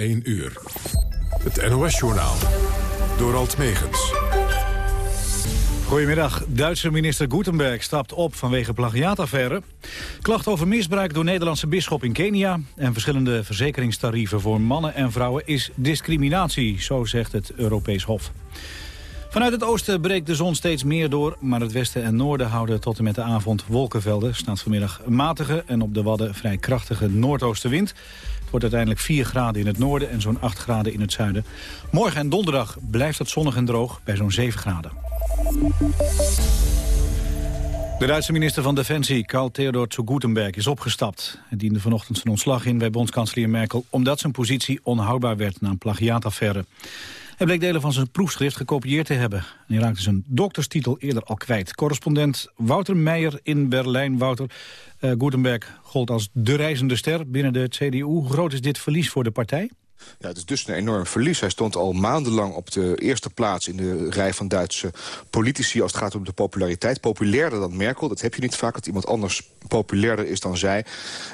1 uur. Het NOS-journaal. Door Alt Megens. Goedemiddag. Duitse minister Gutenberg stapt op vanwege plagiaataffaire. Klacht over misbruik door Nederlandse bisschop in Kenia... en verschillende verzekeringstarieven voor mannen en vrouwen is discriminatie, zo zegt het Europees Hof. Vanuit het oosten breekt de zon steeds meer door... maar het westen en noorden houden tot en met de avond wolkenvelden. staat vanmiddag matige en op de Wadden vrij krachtige noordoostenwind. Het wordt uiteindelijk 4 graden in het noorden en zo'n 8 graden in het zuiden. Morgen en donderdag blijft het zonnig en droog bij zo'n 7 graden. De Duitse minister van Defensie, Karl Theodor zu Gutenberg, is opgestapt. Hij diende vanochtend zijn ontslag in bij bondskanselier Merkel... omdat zijn positie onhoudbaar werd na een plagiaataffaire. Hij bleek delen van zijn proefschrift gekopieerd te hebben. En hij raakte zijn dokterstitel eerder al kwijt. Correspondent Wouter Meijer in Berlijn. Wouter, uh, Gutenberg gold als de reizende ster binnen de CDU. Hoe groot is dit verlies voor de partij? Ja, het is dus een enorm verlies. Hij stond al maandenlang op de eerste plaats in de rij van Duitse politici... als het gaat om de populariteit. Populairder dan Merkel. Dat heb je niet vaak, dat iemand anders populairder is dan zij.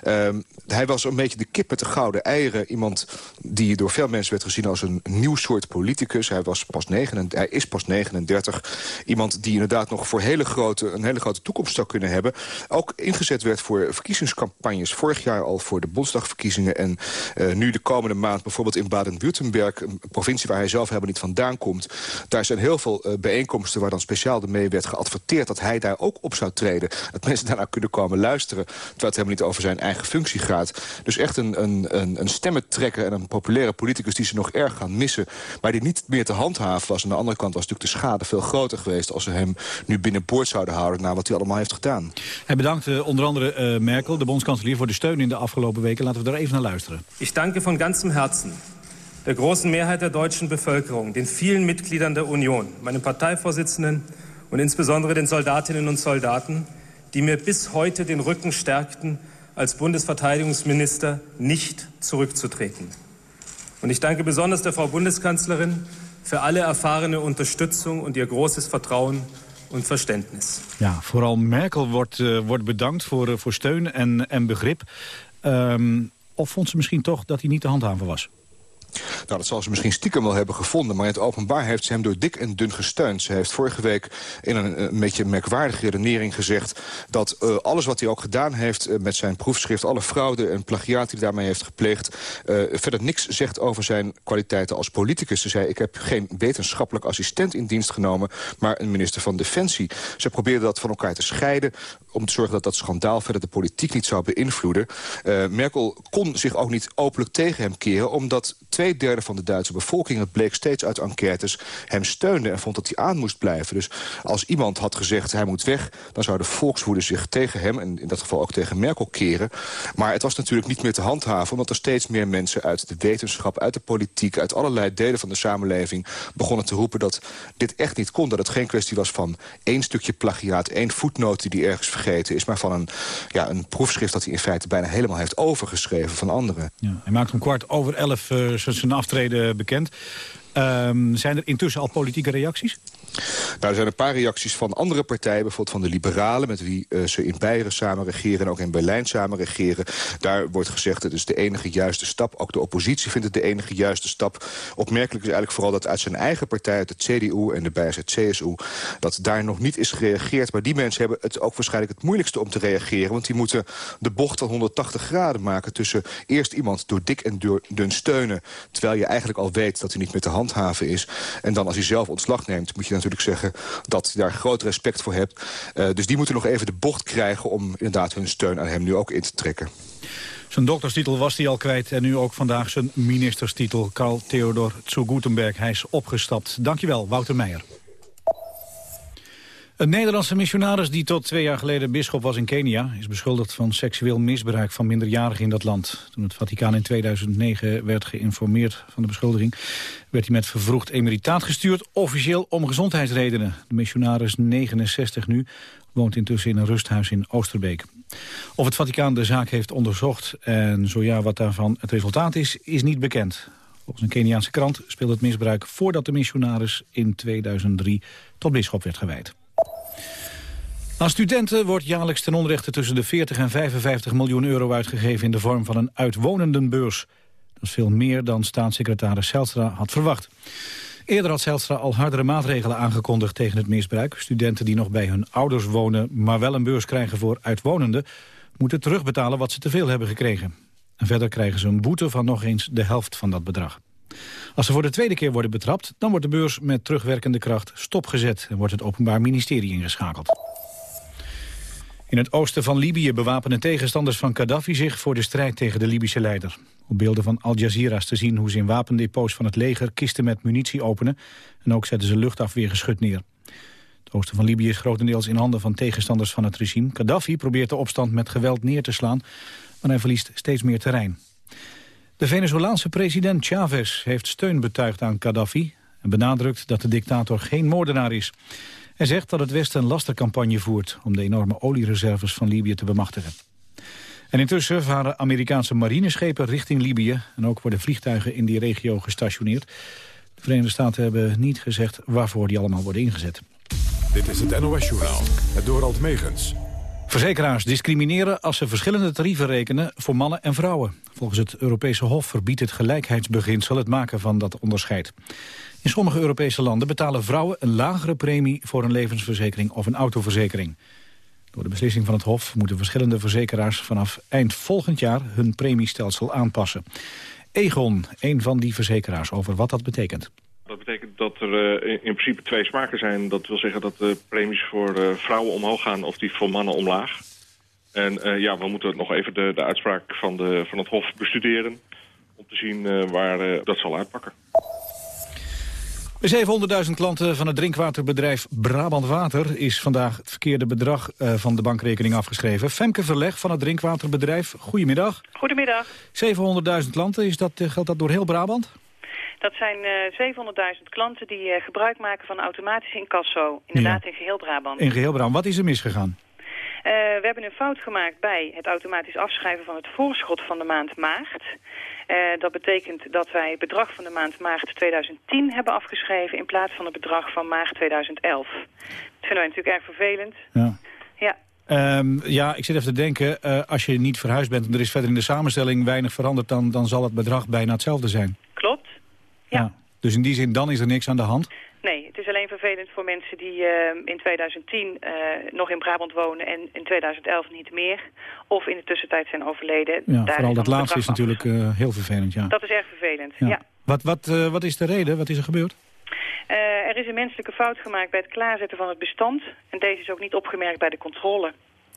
Um, hij was een beetje de kip met de gouden eieren. Iemand die door veel mensen werd gezien als een nieuw soort politicus. Hij, was pas 9, hij is pas 39. Iemand die inderdaad nog voor hele grote, een hele grote toekomst zou kunnen hebben. Ook ingezet werd voor verkiezingscampagnes. Vorig jaar al voor de Bondsdagverkiezingen. En uh, nu de komende maand bijvoorbeeld in Baden-Württemberg... een provincie waar hij zelf helemaal niet vandaan komt. Daar zijn heel veel uh, bijeenkomsten waar dan speciaal mee werd geadverteerd... dat hij daar ook op zou treden. Dat mensen daarna kunnen komen luisteren... terwijl het helemaal niet over zijn eigen functie gaat. Dus echt een, een, een, een stemmentrekker en een populaire politicus... die ze nog erg gaan missen, maar die niet meer te handhaven was. Aan de andere kant was natuurlijk de schade veel groter geweest... als ze hem nu binnenboord zouden houden na wat hij allemaal heeft gedaan. Hij bedankt uh, onder andere uh, Merkel, de bondskanselier... voor de steun in de afgelopen weken. Laten we daar even naar luisteren. Ik danke van ganzem Herzen der großen Mehrheit der deutschen Bevölkerung, den vielen Mitgliedern der Union, meinem Parteivorsitzenden und insbesondere den Soldatinnen und Soldaten, die mir bis heute den Rücken stärkten, als Bundesverteidigungsminister nicht zurückzutreten. Und ich danke besonders der Frau Bundeskanzlerin für alle erfahrene Unterstützung und ihr großes Vertrauen und Verständnis. Ja, vooral Merkel wordt, uh, wordt bedankt voor, uh, voor steun en, en begrip. Um, of vond ze misschien toch dat hij niet te handhaven was? Nou, dat zal ze misschien stiekem wel hebben gevonden. Maar in het openbaar heeft ze hem door dik en dun gesteund. Ze heeft vorige week in een, een beetje merkwaardige redenering gezegd... dat uh, alles wat hij ook gedaan heeft uh, met zijn proefschrift... alle fraude en plagiaat die hij daarmee heeft gepleegd... Verder niks zegt over zijn kwaliteiten als politicus. Ze zei, ik heb geen wetenschappelijk assistent in dienst genomen... maar een minister van Defensie. Ze probeerde dat van elkaar te scheiden... om te zorgen dat dat schandaal verder de politiek niet zou beïnvloeden. Merkel kon zich ook niet openlijk tegen hem keren... omdat twee derde van de Duitse bevolking... het bleek steeds uit enquêtes, hem steunde en vond dat hij aan moest blijven. Dus als iemand had gezegd hij moet weg... dan zou de volkswoede zich tegen hem, en in dat geval ook tegen Merkel, keren. Maar het was natuurlijk niet meer te handhaven... omdat er steeds meer mensen uit de wetenschap, uit de politiek... uit allerlei delen van de samenleving begonnen te roepen... dat dit echt niet kon, dat het geen kwestie was van één stukje plagiaat... één voetnoot die ergens vergeten is... maar van een, ja, een proefschrift dat hij in feite bijna helemaal heeft overgeschreven van anderen. Ja, hij maakt om kwart over elf uh, zijn aftreden bekend. Um, zijn er intussen al politieke reacties? Nou, er zijn een paar reacties van andere partijen. Bijvoorbeeld van de Liberalen, met wie uh, ze in Beieren samen regeren... en ook in Berlijn samen regeren. Daar wordt gezegd, het is de enige juiste stap. Ook de oppositie vindt het de enige juiste stap. Opmerkelijk is eigenlijk vooral dat uit zijn eigen partij... uit de CDU en de Beierse CSU... dat daar nog niet is gereageerd. Maar die mensen hebben het ook waarschijnlijk het moeilijkste om te reageren. Want die moeten de bocht van 180 graden maken... tussen eerst iemand door dik en dun steunen... terwijl je eigenlijk al weet dat hij niet meer te handhaven is. En dan als hij zelf ontslag neemt, moet je natuurlijk zeggen dat je daar groot respect voor hebt. Uh, dus die moeten nog even de bocht krijgen om inderdaad hun steun aan hem nu ook in te trekken. Zijn dokterstitel was hij al kwijt en nu ook vandaag zijn ministerstitel. Karl Theodor zu Gutenberg, hij is opgestapt. Dankjewel, Wouter Meijer. Een Nederlandse missionaris die tot twee jaar geleden bisschop was in Kenia... is beschuldigd van seksueel misbruik van minderjarigen in dat land. Toen het Vaticaan in 2009 werd geïnformeerd van de beschuldiging... werd hij met vervroegd emeritaat gestuurd, officieel om gezondheidsredenen. De missionaris, 69 nu, woont intussen in een rusthuis in Oosterbeek. Of het Vaticaan de zaak heeft onderzocht en zo ja wat daarvan het resultaat is, is niet bekend. Volgens een Keniaanse krant speelde het misbruik voordat de missionaris in 2003 tot bisschop werd gewijd. Aan studenten wordt jaarlijks ten onrechte tussen de 40 en 55 miljoen euro uitgegeven in de vorm van een uitwonendenbeurs. Dat is veel meer dan staatssecretaris Zijlstra had verwacht. Eerder had Zijlstra al hardere maatregelen aangekondigd tegen het misbruik. Studenten die nog bij hun ouders wonen, maar wel een beurs krijgen voor uitwonenden... moeten terugbetalen wat ze te veel hebben gekregen. En verder krijgen ze een boete van nog eens de helft van dat bedrag. Als ze voor de tweede keer worden betrapt, dan wordt de beurs met terugwerkende kracht stopgezet... en wordt het Openbaar Ministerie ingeschakeld. In het oosten van Libië bewapenen tegenstanders van Gaddafi zich voor de strijd tegen de Libische leider. Op beelden van Al Jazeera te zien hoe ze in wapendepots van het leger kisten met munitie openen. En ook zetten ze luchtafweergeschut neer. Het oosten van Libië is grotendeels in handen van tegenstanders van het regime. Gaddafi probeert de opstand met geweld neer te slaan, maar hij verliest steeds meer terrein. De Venezolaanse president Chavez heeft steun betuigd aan Gaddafi... en benadrukt dat de dictator geen moordenaar is. Hij zegt dat het Westen een lastercampagne voert... om de enorme oliereserves van Libië te bemachtigen. En intussen varen Amerikaanse marineschepen richting Libië... en ook worden vliegtuigen in die regio gestationeerd. De Verenigde Staten hebben niet gezegd waarvoor die allemaal worden ingezet. Dit is het NOS-journaal, het Dorald Megens. Verzekeraars discrimineren als ze verschillende tarieven rekenen voor mannen en vrouwen. Volgens het Europese Hof verbiedt het gelijkheidsbeginsel het maken van dat onderscheid. In sommige Europese landen betalen vrouwen een lagere premie voor een levensverzekering of een autoverzekering. Door de beslissing van het Hof moeten verschillende verzekeraars vanaf eind volgend jaar hun premiestelsel aanpassen. Egon, een van die verzekeraars, over wat dat betekent. Dat betekent dat er uh, in principe twee smaken zijn. Dat wil zeggen dat de premies voor uh, vrouwen omhoog gaan of die voor mannen omlaag. En uh, ja, we moeten nog even de, de uitspraak van, de, van het Hof bestuderen... om te zien waar dat zal uitpakken. 700.000 klanten van het drinkwaterbedrijf Brabant Water... is vandaag het verkeerde bedrag van de bankrekening afgeschreven. Femke Verleg van het drinkwaterbedrijf, goedemiddag. Goedemiddag. 700.000 klanten, is dat, geldt dat door heel Brabant? Dat zijn uh, 700.000 klanten die uh, gebruik maken van automatisch incasso. Inderdaad ja. in geheel Brabant. In geheel Brabant. Wat is er misgegaan? Uh, we hebben een fout gemaakt bij het automatisch afschrijven van het voorschot van de maand maart. Dat betekent dat wij het bedrag van de maand maart 2010 hebben afgeschreven... in plaats van het bedrag van maart 2011. Dat vinden wij natuurlijk erg vervelend. Ja. Ja. Um, ja, ik zit even te denken, uh, als je niet verhuisd bent... en er is verder in de samenstelling weinig veranderd... dan, dan zal het bedrag bijna hetzelfde zijn. Klopt. Ja. ja. Dus in die zin, dan is er niks aan de hand? Is alleen vervelend voor mensen die uh, in 2010 uh, nog in Brabant wonen en in 2011 niet meer. Of in de tussentijd zijn overleden. Ja, Daar vooral dat laatste is natuurlijk uh, heel vervelend, ja. Dat is erg vervelend, ja. ja. Wat, wat, wat is de reden? Wat is er gebeurd? er is een menselijke fout gemaakt bij het klaarzetten van het bestand. En deze is ook niet opgemerkt bij de controle.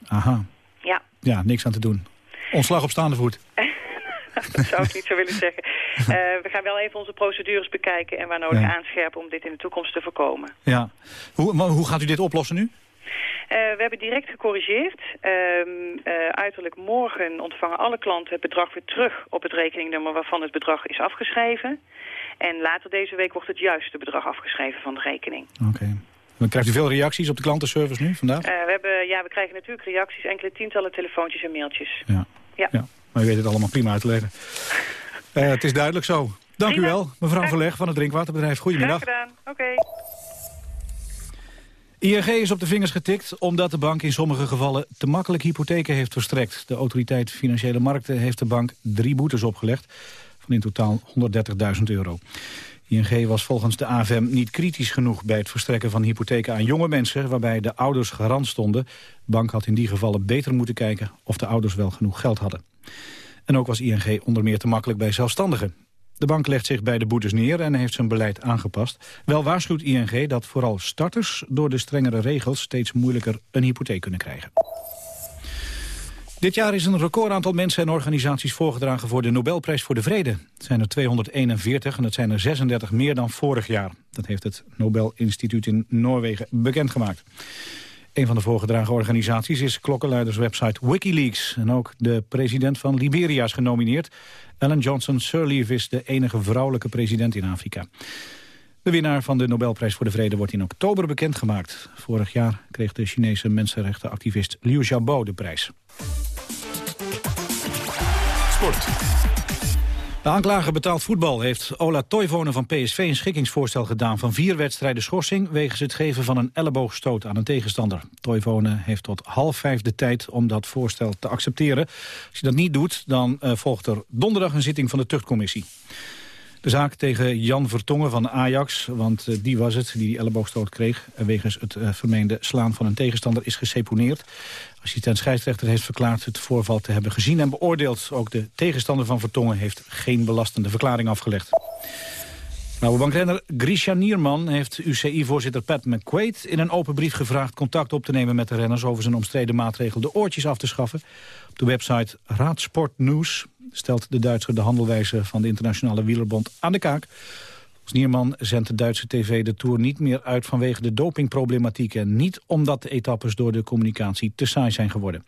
Aha. Ja. Ja, niks aan te doen. Ontslag op staande voet. dat zou ik niet zo willen zeggen. Uh, we gaan wel even onze procedures bekijken en waar nodig ja. aanscherpen om dit in de toekomst te voorkomen. Ja. Hoe, maar hoe gaat u dit oplossen nu? Uh, we hebben direct gecorrigeerd. Uh, uh, uiterlijk morgen ontvangen alle klanten het bedrag weer terug op het rekeningnummer waarvan het bedrag is afgeschreven. En later deze week wordt het juiste bedrag afgeschreven van de rekening. Oké. Okay. Dan krijgt u veel reacties op de klantenservice nu vandaag? we, hebben, ja, we krijgen natuurlijk reacties, enkele tientallen telefoontjes en mailtjes. Ja. Ja. ja. Maar u weet het allemaal prima uit te leggen. Uh, het is duidelijk zo. Dank prima. u wel, mevrouw Verleg van het Drinkwaterbedrijf. Goedemiddag. Graag gedaan. Oké. Okay. ING is op de vingers getikt omdat de bank in sommige gevallen te makkelijk hypotheken heeft verstrekt. De autoriteit Financiële Markten heeft de bank drie boetes opgelegd van in totaal 130.000 euro. ING was volgens de AFM niet kritisch genoeg bij het verstrekken van hypotheken aan jonge mensen, waarbij de ouders garant stonden. De bank had in die gevallen beter moeten kijken of de ouders wel genoeg geld hadden. En ook was ING onder meer te makkelijk bij zelfstandigen. De bank legt zich bij de boetes neer en heeft zijn beleid aangepast. Wel waarschuwt ING dat vooral starters door de strengere regels steeds moeilijker een hypotheek kunnen krijgen. Dit jaar is een record aantal mensen en organisaties voorgedragen voor de Nobelprijs voor de Vrede. Het zijn er 241 en dat zijn er 36 meer dan vorig jaar. Dat heeft het Nobelinstituut in Noorwegen bekendgemaakt. Een van de voorgedragen organisaties is klokkenluiderswebsite Wikileaks. En ook de president van Liberia is genomineerd. Ellen Johnson Sirleaf is de enige vrouwelijke president in Afrika. De winnaar van de Nobelprijs voor de Vrede wordt in oktober bekendgemaakt. Vorig jaar kreeg de Chinese mensenrechtenactivist Liu Xiaobo de prijs. Sport. De aanklager betaald voetbal heeft Ola Toivonen van PSV een schikkingsvoorstel gedaan van vier wedstrijden schorsing wegens het geven van een elleboogstoot aan een tegenstander. Toivonen heeft tot half vijf de tijd om dat voorstel te accepteren. Als hij dat niet doet, dan uh, volgt er donderdag een zitting van de tuchtcommissie. De zaak tegen Jan Vertongen van Ajax, want uh, die was het die die elleboogstoot kreeg... wegens het uh, vermeende slaan van een tegenstander is geseponeerd. Assistent scheidsrechter heeft verklaard het voorval te hebben gezien en beoordeeld. Ook de tegenstander van Vertongen heeft geen belastende verklaring afgelegd. Nou, bankrenner Grisha Nierman heeft UCI-voorzitter Pat McQuaid in een open brief gevraagd contact op te nemen met de renners over zijn omstreden maatregel de oortjes af te schaffen. Op de website Raadsport News stelt de Duitser de handelwijze van de Internationale Wielerbond aan de kaak. Nierman zendt de Duitse tv de Tour niet meer uit vanwege de dopingproblematiek... en niet omdat de etappes door de communicatie te saai zijn geworden.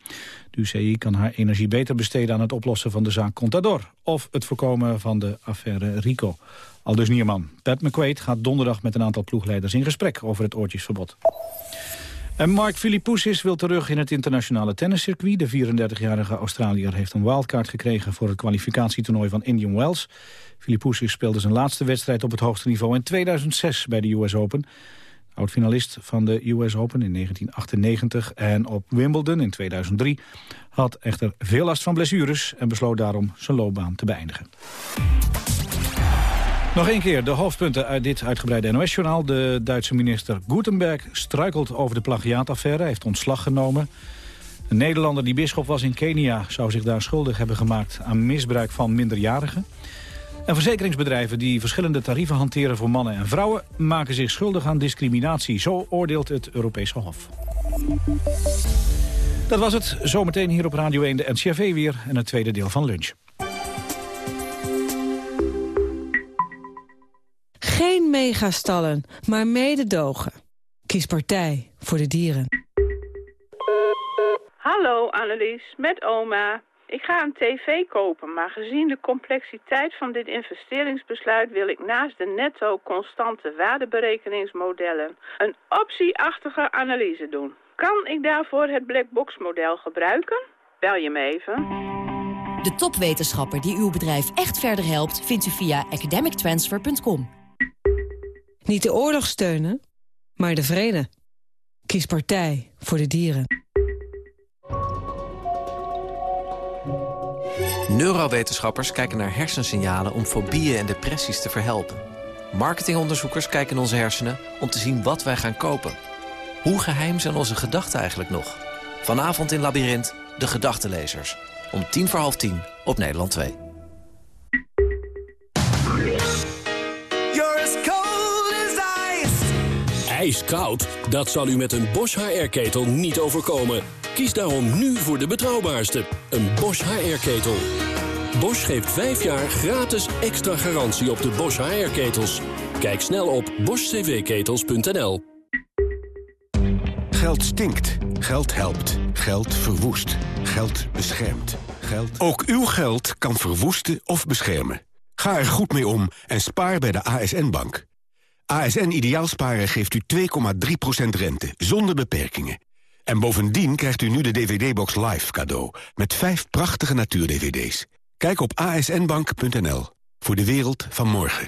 De UCI kan haar energie beter besteden aan het oplossen van de zaak Contador... of het voorkomen van de affaire Rico. Aldus Nierman. Pat McQuaid gaat donderdag met een aantal ploegleiders in gesprek over het oortjesverbod. Mark Philippoussis wil terug in het internationale tenniscircuit. De 34-jarige Australiër heeft een wildcard gekregen voor het kwalificatietoernooi van Indian Wells. Philippoussis speelde zijn laatste wedstrijd op het hoogste niveau in 2006 bij de US Open. Oud-finalist van de US Open in 1998 en op Wimbledon in 2003... had echter veel last van blessures en besloot daarom zijn loopbaan te beëindigen. Nog een keer de hoofdpunten uit dit uitgebreide NOS-journaal. De Duitse minister Gutenberg struikelt over de plagiaataffaire. Heeft ontslag genomen. Een Nederlander die bisschop was in Kenia... zou zich daar schuldig hebben gemaakt aan misbruik van minderjarigen. En verzekeringsbedrijven die verschillende tarieven hanteren voor mannen en vrouwen... maken zich schuldig aan discriminatie. Zo oordeelt het Europese Hof. Dat was het. Zometeen hier op Radio 1 de NCRV weer en het tweede deel van lunch. Megastallen, maar mededogen. Kies partij voor de dieren. Hallo Annelies, met oma. Ik ga een tv kopen, maar gezien de complexiteit van dit investeringsbesluit... wil ik naast de netto constante waardeberekeningsmodellen... een optieachtige analyse doen. Kan ik daarvoor het blackbox model gebruiken? Bel je me even. De topwetenschapper die uw bedrijf echt verder helpt... vindt u via academictransfer.com. Niet de oorlog steunen, maar de vrede. Kies partij voor de dieren. Neurowetenschappers kijken naar hersensignalen om fobieën en depressies te verhelpen. Marketingonderzoekers kijken in onze hersenen om te zien wat wij gaan kopen. Hoe geheim zijn onze gedachten eigenlijk nog? Vanavond in Labyrinth, de gedachtenlezers. Om tien voor half tien op Nederland 2. Ijskoud? Dat zal u met een Bosch HR-ketel niet overkomen. Kies daarom nu voor de betrouwbaarste, een Bosch HR-ketel. Bosch geeft 5 jaar gratis extra garantie op de Bosch HR-ketels. Kijk snel op boschcvketels.nl. Geld stinkt. Geld helpt. Geld verwoest. Geld beschermt. Geld... Ook uw geld kan verwoesten of beschermen. Ga er goed mee om en spaar bij de ASN-bank. ASN Ideaalsparen geeft u 2,3% rente, zonder beperkingen. En bovendien krijgt u nu de DVD-box Live cadeau... met vijf prachtige natuur-DVD's. Kijk op asnbank.nl voor de wereld van morgen.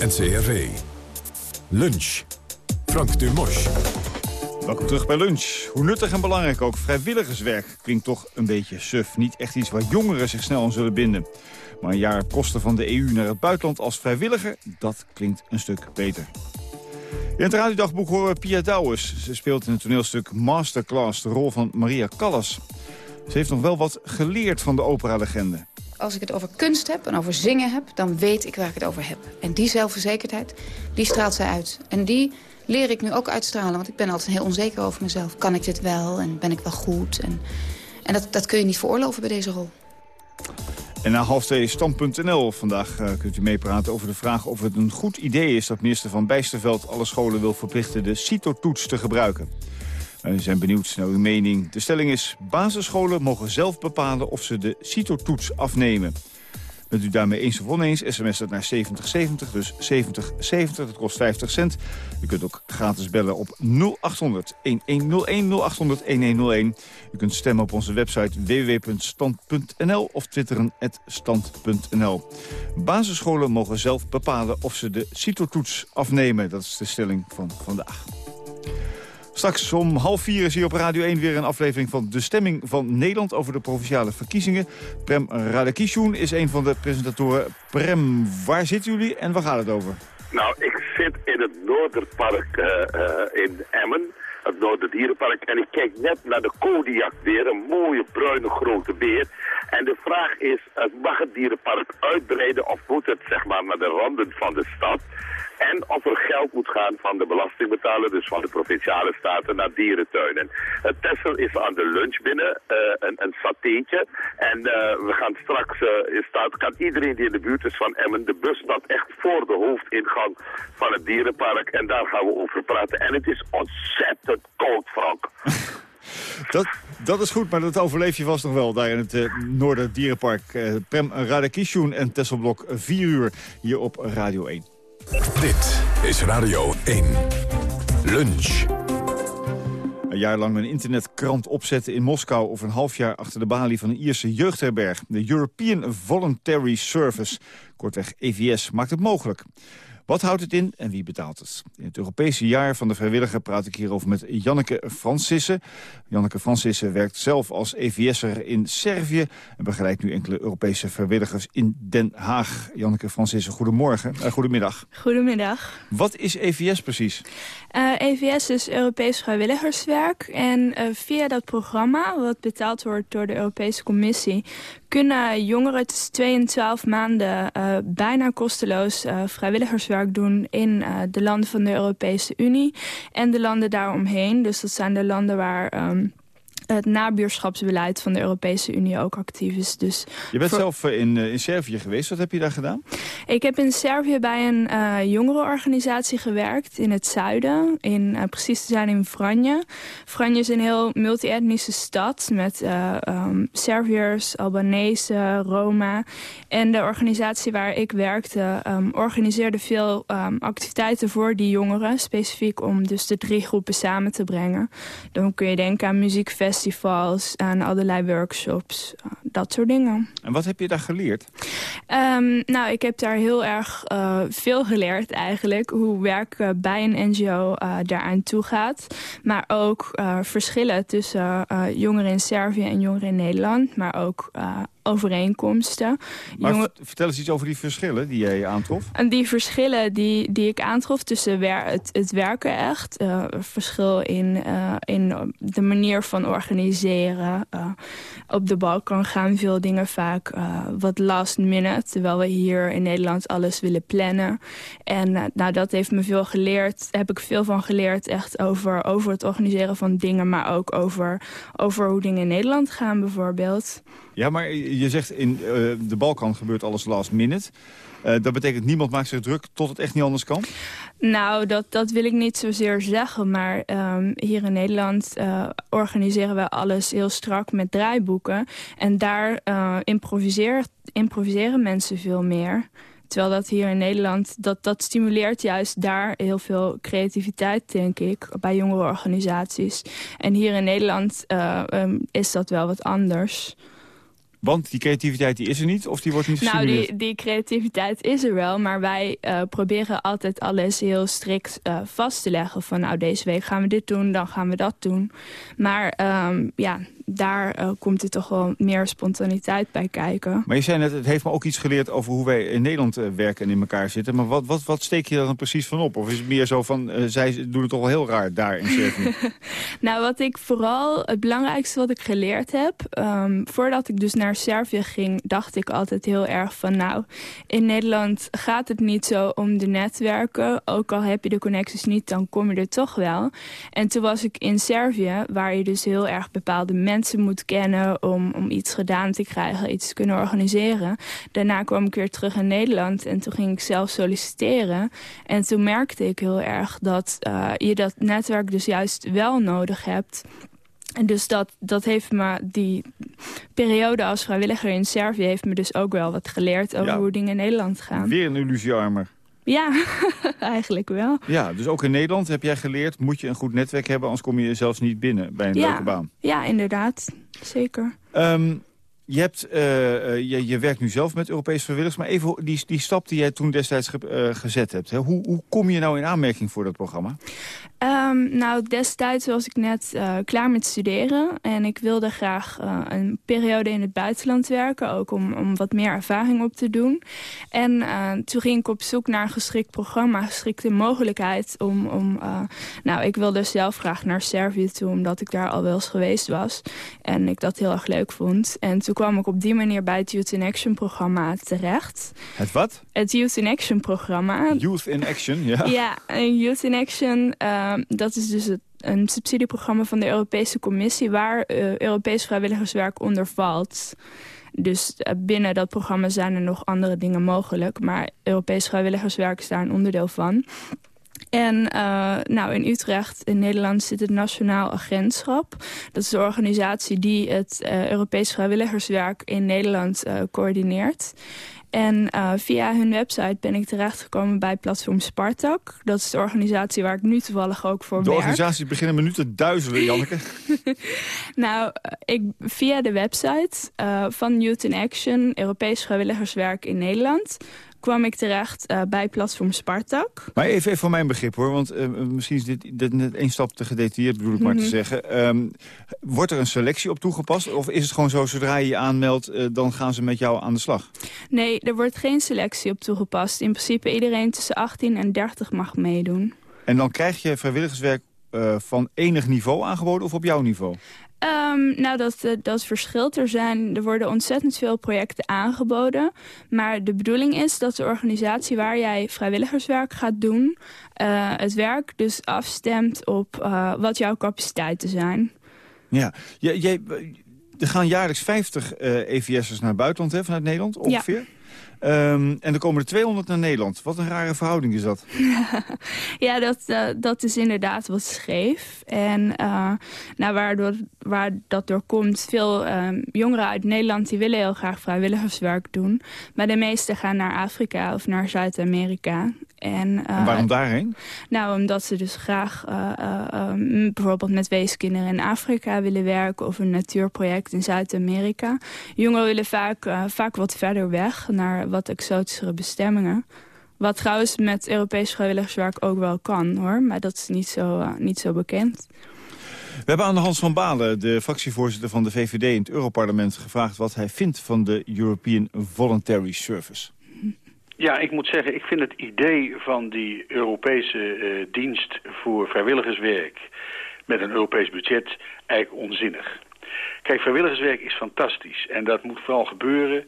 NCRV. Lunch. Frank Dumos. Welkom terug bij Lunch. Hoe nuttig en belangrijk ook vrijwilligerswerk klinkt toch een beetje suf. Niet echt iets waar jongeren zich snel aan zullen binden. Maar een jaar kosten van de EU naar het buitenland als vrijwilliger, dat klinkt een stuk beter. In het radiodagboek horen we Pia Douwes. Ze speelt in het toneelstuk Masterclass de rol van Maria Callas. Ze heeft nog wel wat geleerd van de opera-legende. Als ik het over kunst heb en over zingen heb, dan weet ik waar ik het over heb. En die zelfverzekerdheid, die straalt zij uit. En die leer ik nu ook uitstralen, want ik ben altijd heel onzeker over mezelf. Kan ik dit wel en ben ik wel goed? En, en dat, dat kun je niet veroorloven bij deze rol. En na half twee stand.nl. Vandaag uh, kunt u meepraten over de vraag of het een goed idee is... dat minister Van Bijsterveld alle scholen wil verplichten de CITO-toets te gebruiken. We zijn benieuwd naar uw mening. De stelling is, basisscholen mogen zelf bepalen of ze de CITO-toets afnemen. Bent u daarmee eens of oneens, sms dat naar 7070, dus 7070, dat kost 50 cent. U kunt ook gratis bellen op 0800 1101 0800 1101. U kunt stemmen op onze website www.stand.nl of twitteren stand.nl. Basisscholen mogen zelf bepalen of ze de CITO-toets afnemen. Dat is de stelling van vandaag. Straks om half vier is hier op Radio 1 weer een aflevering van De Stemming van Nederland over de provinciale verkiezingen. Prem Radakishun is een van de presentatoren. Prem, waar zitten jullie en waar gaat het over? Nou, ik zit in het Noorderpark uh, in Emmen, het Noorderdierenpark. En ik kijk net naar de Kodiak weer, een mooie bruine grote beer. En de vraag is, mag het dierenpark uitbreiden of moet het zeg maar naar de randen van de stad? En of er geld moet gaan van de belastingbetaler, dus van de provinciale staten, naar dierentuinen. Het Tessel is aan de lunch binnen, uh, een, een satéetje. En uh, we gaan straks, in staat, kan iedereen die in de buurt is van Emmen, de bus staat echt voor de hoofdingang van het dierenpark. En daar gaan we over praten. En het is ontzettend koud, Frank. Dat, dat is goed, maar dat overleef je vast nog wel daar in het uh, Noorderdierenpark. Uh, Prem Radakishun en Tesselblok 4 uur hier op Radio 1. Dit is Radio 1. Lunch. Een jaar lang een internetkrant opzetten in Moskou... of een half jaar achter de balie van een Ierse jeugdherberg. De European Voluntary Service, kortweg EVS, maakt het mogelijk. Wat houdt het in en wie betaalt het? In het Europese jaar van de vrijwilliger praat ik hierover met Janneke Francissen. Janneke Francissen werkt zelf als EVS'er in Servië... en begeleidt nu enkele Europese vrijwilligers in Den Haag. Janneke Francissen, goedemorgen. Uh, goedemiddag. Goedemiddag. Wat is EVS precies? Uh, EVS is Europees vrijwilligerswerk. En uh, via dat programma, wat betaald wordt door de Europese Commissie... kunnen jongeren tussen 2 en 12 maanden bijna kosteloos vrijwilligerswerk doen... in de landen van de Europese Unie en de landen daaromheen. Dus dat zijn de landen waar... Um, het nabuurschapsbeleid van de Europese Unie ook actief is. Dus je bent zelf in, in Servië geweest. Wat heb je daar gedaan? Ik heb in Servië bij een uh, jongerenorganisatie gewerkt in het zuiden. In, uh, precies te zijn in Vranje. Vranje is een heel multi-etnische stad met uh, um, Serviërs, Albanese, Roma. En de organisatie waar ik werkte um, organiseerde veel um, activiteiten voor die jongeren. Specifiek om dus de drie groepen samen te brengen. Dan kun je denken aan muziekfestivals festivals, aan allerlei workshops, uh, dat soort dingen. En wat heb je daar geleerd? Um, nou, ik heb daar heel erg uh, veel geleerd eigenlijk. Hoe werken bij een NGO uh, daaraan toe gaat. Maar ook verschillen tussen jongeren in Servië en jongeren in Nederland. Maar ook overeenkomsten. Maar Jongen... vertel eens iets over die verschillen die jij aantrof. En die verschillen die, die ik aantrof tussen wer het, het werken echt. Uh, verschil in, uh, in de manier van organiseren. Uh, op de Balkan gaan veel dingen vaak wat last minute. Terwijl we hier in Nederland alles willen plannen. En nou, dat heeft me veel geleerd. Daar heb ik veel van geleerd echt over, over het organiseren van dingen. Maar ook over, over hoe dingen in Nederland gaan bijvoorbeeld. Ja, maar je zegt in uh, de Balkan gebeurt alles last minute. Uh, dat betekent niemand maakt zich druk tot het echt niet anders kan? Nou, dat, dat wil ik niet zozeer zeggen. Maar um, hier in Nederland uh, organiseren we alles heel strak met draaiboeken. En daar improviseren mensen veel meer. Terwijl dat hier in Nederland, dat, dat stimuleert juist daar heel veel creativiteit, denk ik, bij jongere organisaties. En hier in Nederland um, is dat wel wat anders. Want die creativiteit die is er niet of die wordt niet? Nou, die, die creativiteit is er wel, maar wij uh, proberen altijd alles heel strikt uh, vast te leggen. Van nou, deze week gaan we dit doen, dan gaan we dat doen. Maar um, ja, daar uh, komt er toch wel meer spontaniteit bij kijken. Maar je zei net, het heeft me ook iets geleerd over hoe wij in Nederland uh, werken en in elkaar zitten. Maar wat, wat, wat steek je daar dan precies van op? Of is het meer zo van, uh, zij doen het toch wel heel raar daar in Servië? nou, wat ik vooral, het belangrijkste wat ik geleerd heb... Um, voordat ik dus naar Servië ging, dacht ik altijd heel erg van... nou, in Nederland gaat het niet zo om de netwerken. Ook al heb je de connecties niet, dan kom je er toch wel. En toen was ik in Servië, waar je dus heel erg bepaalde mensen mensen moet kennen om, om iets gedaan te krijgen, iets te kunnen organiseren. Daarna kwam ik weer terug in Nederland en toen ging ik zelf solliciteren. En toen merkte ik heel erg dat uh, je dat netwerk dus juist wel nodig hebt en dus dat, dat heeft me, die periode als vrijwilliger in Servië... heeft me dus ook wel wat geleerd over hoe dingen in Nederland gaan. Weer een illusiearmer. Ja, eigenlijk wel. Ja, dus ook in Nederland heb jij geleerd... moet je een goed netwerk hebben, anders kom je zelfs niet binnen bij een leuke baan. Ja, inderdaad. Zeker. Um, je, hebt, uh, je, je, werkt nu zelf met Europese vrijwilligers... maar even die, die stap die jij toen destijds ge, uh, gezet hebt. Hè? Hoe, hoe kom je nou in aanmerking voor dat programma? Um, nou, destijds was ik net klaar met studeren. En ik wilde graag een periode in het buitenland werken. Ook om, om wat meer ervaring op te doen. En toen ging ik op zoek naar een geschikt programma. Geschikte mogelijkheid om... om nou, ik wilde zelf graag naar Servië toe. Omdat ik daar al wel eens geweest was. En ik dat heel erg leuk vond. En toen kwam ik op die manier bij het Youth in Action programma terecht. Het wat? Het Youth in Action programma. Youth in Action, ja. Ja, Youth in Action, uh, dat is dus het, een subsidieprogramma van de Europese Commissie... waar uh, Europees vrijwilligerswerk onder valt. Dus uh, binnen dat programma zijn er nog andere dingen mogelijk. Maar Europees vrijwilligerswerk is daar een onderdeel van. En uh, nou, in Utrecht, in Nederland, zit het Nationaal Agentschap. Dat is de organisatie die het uh, Europees vrijwilligerswerk in Nederland uh, coördineert. En via hun website ben ik terechtgekomen bij platform Spartak. Dat is de organisatie waar ik nu toevallig ook voor de werk. De organisaties beginnen me nu te duizelen, Janneke. nou, ik, via de website van Youth in Action, Europees vrijwilligerswerk in Nederland kwam ik terecht uh, bij platform Spartak. Maar even, even voor mijn begrip hoor, want uh, misschien is dit, dit net één stap te gedetailleerd bedoel ik mm -hmm. maar te Mhm. zeggen. Um, wordt er een selectie op toegepast of is het gewoon zo zodra je je aanmeldt, uh, dan gaan ze met jou aan de slag? Nee, er wordt geen selectie op toegepast. In principe iedereen tussen 18 en 30 mag meedoen. En dan krijg je vrijwilligerswerk van enig niveau aangeboden of op jouw niveau? Um, nou, dat, uh, dat verschilt. Er, zijn, er worden ontzettend veel projecten aangeboden. Maar de bedoeling is dat de organisatie waar jij vrijwilligerswerk gaat doen... Uh, het werk dus afstemt op uh, wat jouw capaciteiten zijn. Ja, jij, er gaan jaarlijks 50 EVS'ers naar het buitenland hè, vanuit Nederland ongeveer. Ja. Um, en er komen er 200 naar Nederland. Wat een rare verhouding is dat. ja, dat, uh, dat is inderdaad wat scheef. En uh, nou, waardoor, waar dat door komt, veel uh, jongeren uit Nederland... die willen heel graag vrijwilligerswerk doen. Maar de meeste gaan naar Afrika of naar Zuid-Amerika. En, en, waarom daarheen? Nou, omdat ze dus graag um, bijvoorbeeld met weeskinderen in Afrika willen werken... of een natuurproject in Zuid-Amerika. Jongeren willen vaak, vaak wat verder weg, naar wat exotischere bestemmingen. Wat trouwens met Europees vrijwilligerswerk ook wel kan, hoor. Maar dat is niet zo, niet zo bekend. We hebben aan de Hans van Balen, de fractievoorzitter van de VVD in het Europarlement... gevraagd wat hij vindt van de European Voluntary Service. Ja, ik moet zeggen, ik vind het idee van die Europese uh, dienst voor vrijwilligerswerk met een Europees budget eigenlijk onzinnig. Kijk, vrijwilligerswerk is fantastisch en dat moet vooral gebeuren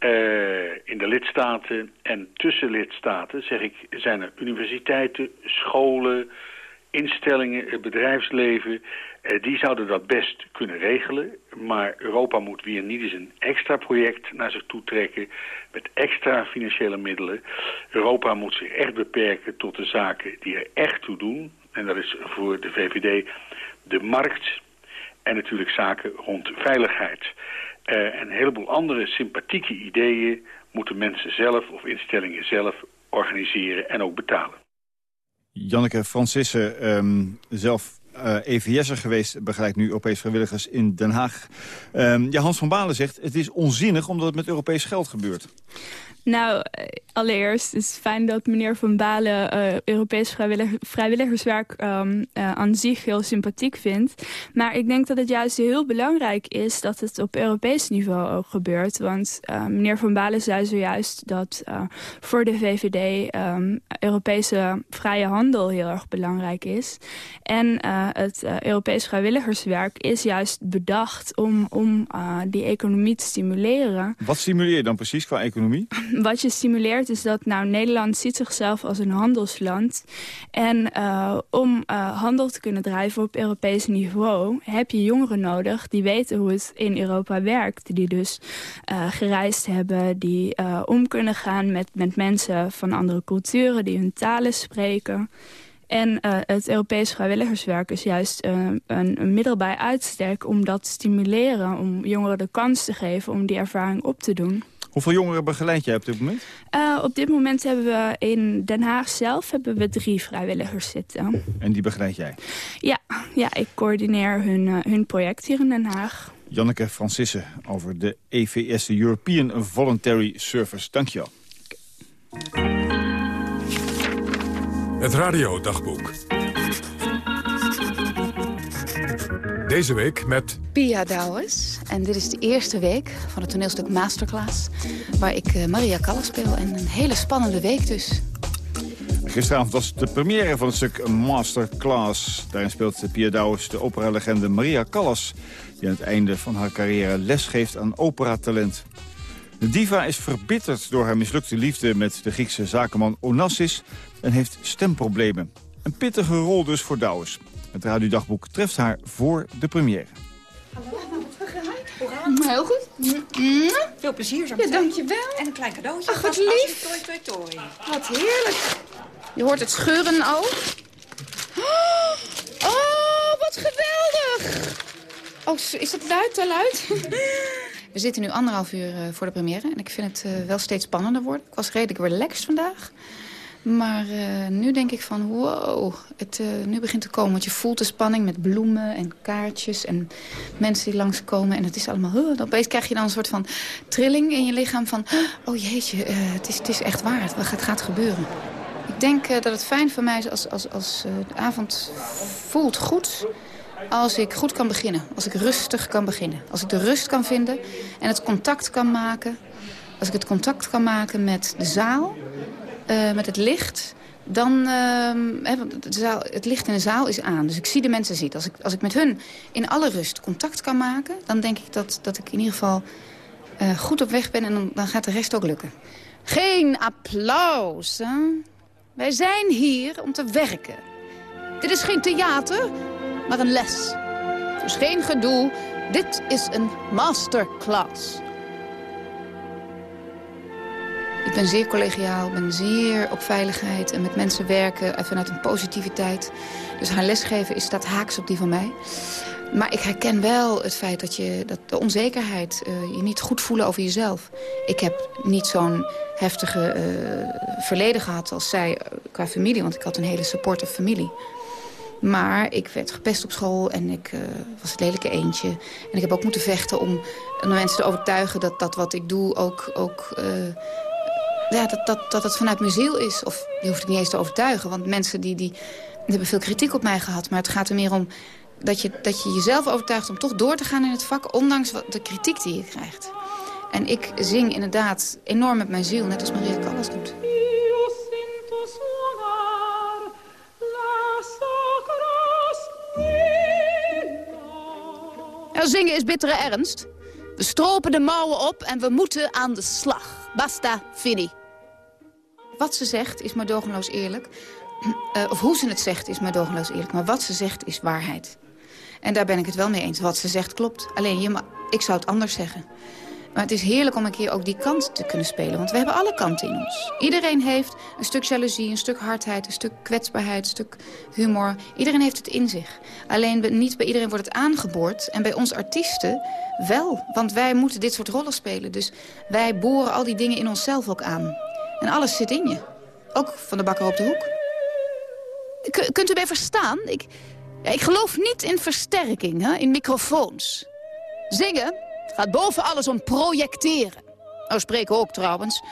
uh, in de lidstaten en tussen lidstaten, zeg ik, zijn er universiteiten, scholen, instellingen, het bedrijfsleven, die zouden dat best kunnen regelen. Maar Europa moet weer niet eens een extra project naar zich toe trekken met extra financiële middelen. Europa moet zich echt beperken tot de zaken die er echt toe doen. En dat is voor de VVD de markt en natuurlijk zaken rond veiligheid. Uh, een heleboel andere sympathieke ideeën moeten mensen zelf of instellingen zelf organiseren en ook betalen. Janneke Francissen, um, zelf uh, EVS'er geweest, begeleidt nu Europees vrijwilligers in Den Haag. Um, Hans van Balen zegt, het is onzinnig omdat het met Europees geld gebeurt. Nou, allereerst is het fijn dat meneer Van Balen uh, Europees vrijwillig, vrijwilligerswerk um, uh, aan zich heel sympathiek vindt. Maar ik denk dat het juist heel belangrijk is dat het op Europees niveau ook gebeurt. Want uh, meneer Van Balen zei zojuist dat voor de VVD um, Europese vrije handel heel erg belangrijk is. En het Europees vrijwilligerswerk is juist bedacht om, om die economie te stimuleren. Wat stimuleer je dan precies qua economie? wat je stimuleert is dat nou, Nederland ziet zichzelf als een handelsland. En uh, om uh, handel te kunnen drijven op Europees niveau... heb je jongeren nodig die weten hoe het in Europa werkt. Die dus uh, gereisd hebben, die om kunnen gaan met, met mensen van andere culturen... die hun talen spreken... En het Europees vrijwilligerswerk is juist een, een middel bij uitstek om dat te stimuleren. Om jongeren de kans te geven om die ervaring op te doen. Hoeveel jongeren begeleid jij op dit moment? Uh, op dit moment hebben we in Den Haag zelf hebben we drie vrijwilligers zitten. En die begeleid jij? Ja, ja ik coördineer hun, hun project hier in Den Haag. Janneke Francissen over de EVS, de European Voluntary Service. Dankjewel. Het radiodagboek. Deze week met... Pia Douwes. En dit is de eerste week van het toneelstuk Masterclass... waar ik uh, Maria Callas speel. En een hele spannende week dus. Gisteravond was de première van het stuk Masterclass. Daarin speelt Pia Douwes de operalegende Maria Callas... die aan het einde van haar carrière lesgeeft aan operatalent. De diva is verbitterd door haar mislukte liefde met de Griekse zakenman Onassis en heeft stemproblemen. Een pittige rol dus voor Douwes. Het radiodagboek treft haar voor de première. Heel goed. Veel plezier zo Ja, dankjewel. En een klein cadeautje. Ach, wat lief. Toi, toi, toi. Wat heerlijk. Je hoort het scheuren al. Oh, wat geweldig. Oh, is dat luid, te luid? We zitten nu anderhalf uur uh, voor de première. En ik vind het uh, wel steeds spannender worden. Ik was redelijk relaxed vandaag. Maar uh, nu denk ik van, wow, het nu begint te komen. Want je voelt de spanning met bloemen en kaartjes en mensen die langskomen. En het is allemaal, uh, opeens krijg je dan een soort van trilling in je lichaam van... oh jeetje, het, is, het is echt waar, het gaat, gaat gebeuren. Ik denk dat het fijn voor mij is als, als, als de avond voelt goed als ik goed kan beginnen. Als ik rustig kan beginnen. Als ik de rust kan vinden en het contact kan maken. Als ik het contact kan maken met de zaal, uh, met het licht... dan, de zaal, het licht in de zaal is aan. Dus ik zie de mensen zitten. Als ik, als ik met hun in alle rust contact kan maken... dan denk ik dat, dat ik in ieder geval uh, goed op weg ben en dan, dan gaat de rest ook lukken. Geen applaus, hè? Wij zijn hier om te werken. Dit is geen theater, maar een les. Dus geen gedoe, dit is een masterclass. Ben zeer collegiaal, ben zeer op veiligheid en met mensen werken vanuit een positiviteit. Dus haar lesgeven is, staat haaks op die van mij. Maar ik herken wel het feit dat, je, dat de onzekerheid, uh, je niet goed voelen over jezelf. Ik heb niet zo'n heftige uh, verleden gehad als zij uh, qua familie, want ik had een hele supportive familie. Maar ik werd gepest op school en ik was het lelijke eentje. En ik heb ook moeten vechten om mensen te overtuigen dat dat wat ik doe ook... ook ja, dat, dat, dat het vanuit mijn ziel is. Of je hoeft het niet eens te overtuigen. Want mensen die, die, die hebben veel kritiek op mij gehad. Maar het gaat er meer om dat je, dat je jezelf overtuigt om toch door te gaan in het vak... ondanks de kritiek die je krijgt. En ik zing inderdaad enorm met mijn ziel, net als Maria Callas doet. Ja, zingen is bittere ernst. We stropen de mouwen op en we moeten aan de slag. Basta, fini. Wat ze zegt is maar dogenloos eerlijk. Uh, of hoe ze het zegt is maar dogenloos eerlijk. Maar wat ze zegt is waarheid. En daar ben ik het wel mee eens. Wat ze zegt klopt. Alleen, je, ik zou het anders zeggen. Maar het is heerlijk om een keer ook die kant te kunnen spelen. Want we hebben alle kanten in ons. Iedereen heeft een stuk jaloezie, een stuk hardheid, een stuk kwetsbaarheid, een stuk humor. Iedereen heeft het in zich. Alleen niet bij iedereen wordt het aangeboord. En bij ons artiesten wel. Want wij moeten dit soort rollen spelen. Dus wij boren al die dingen in onszelf ook aan. En alles zit in je. Ook van de bakker op de hoek. Kunt u mij verstaan? Ik, ik geloof niet in versterking, hè? in microfoons. Zingen gaat boven alles om projecteren. Nou, spreken ook trouwens.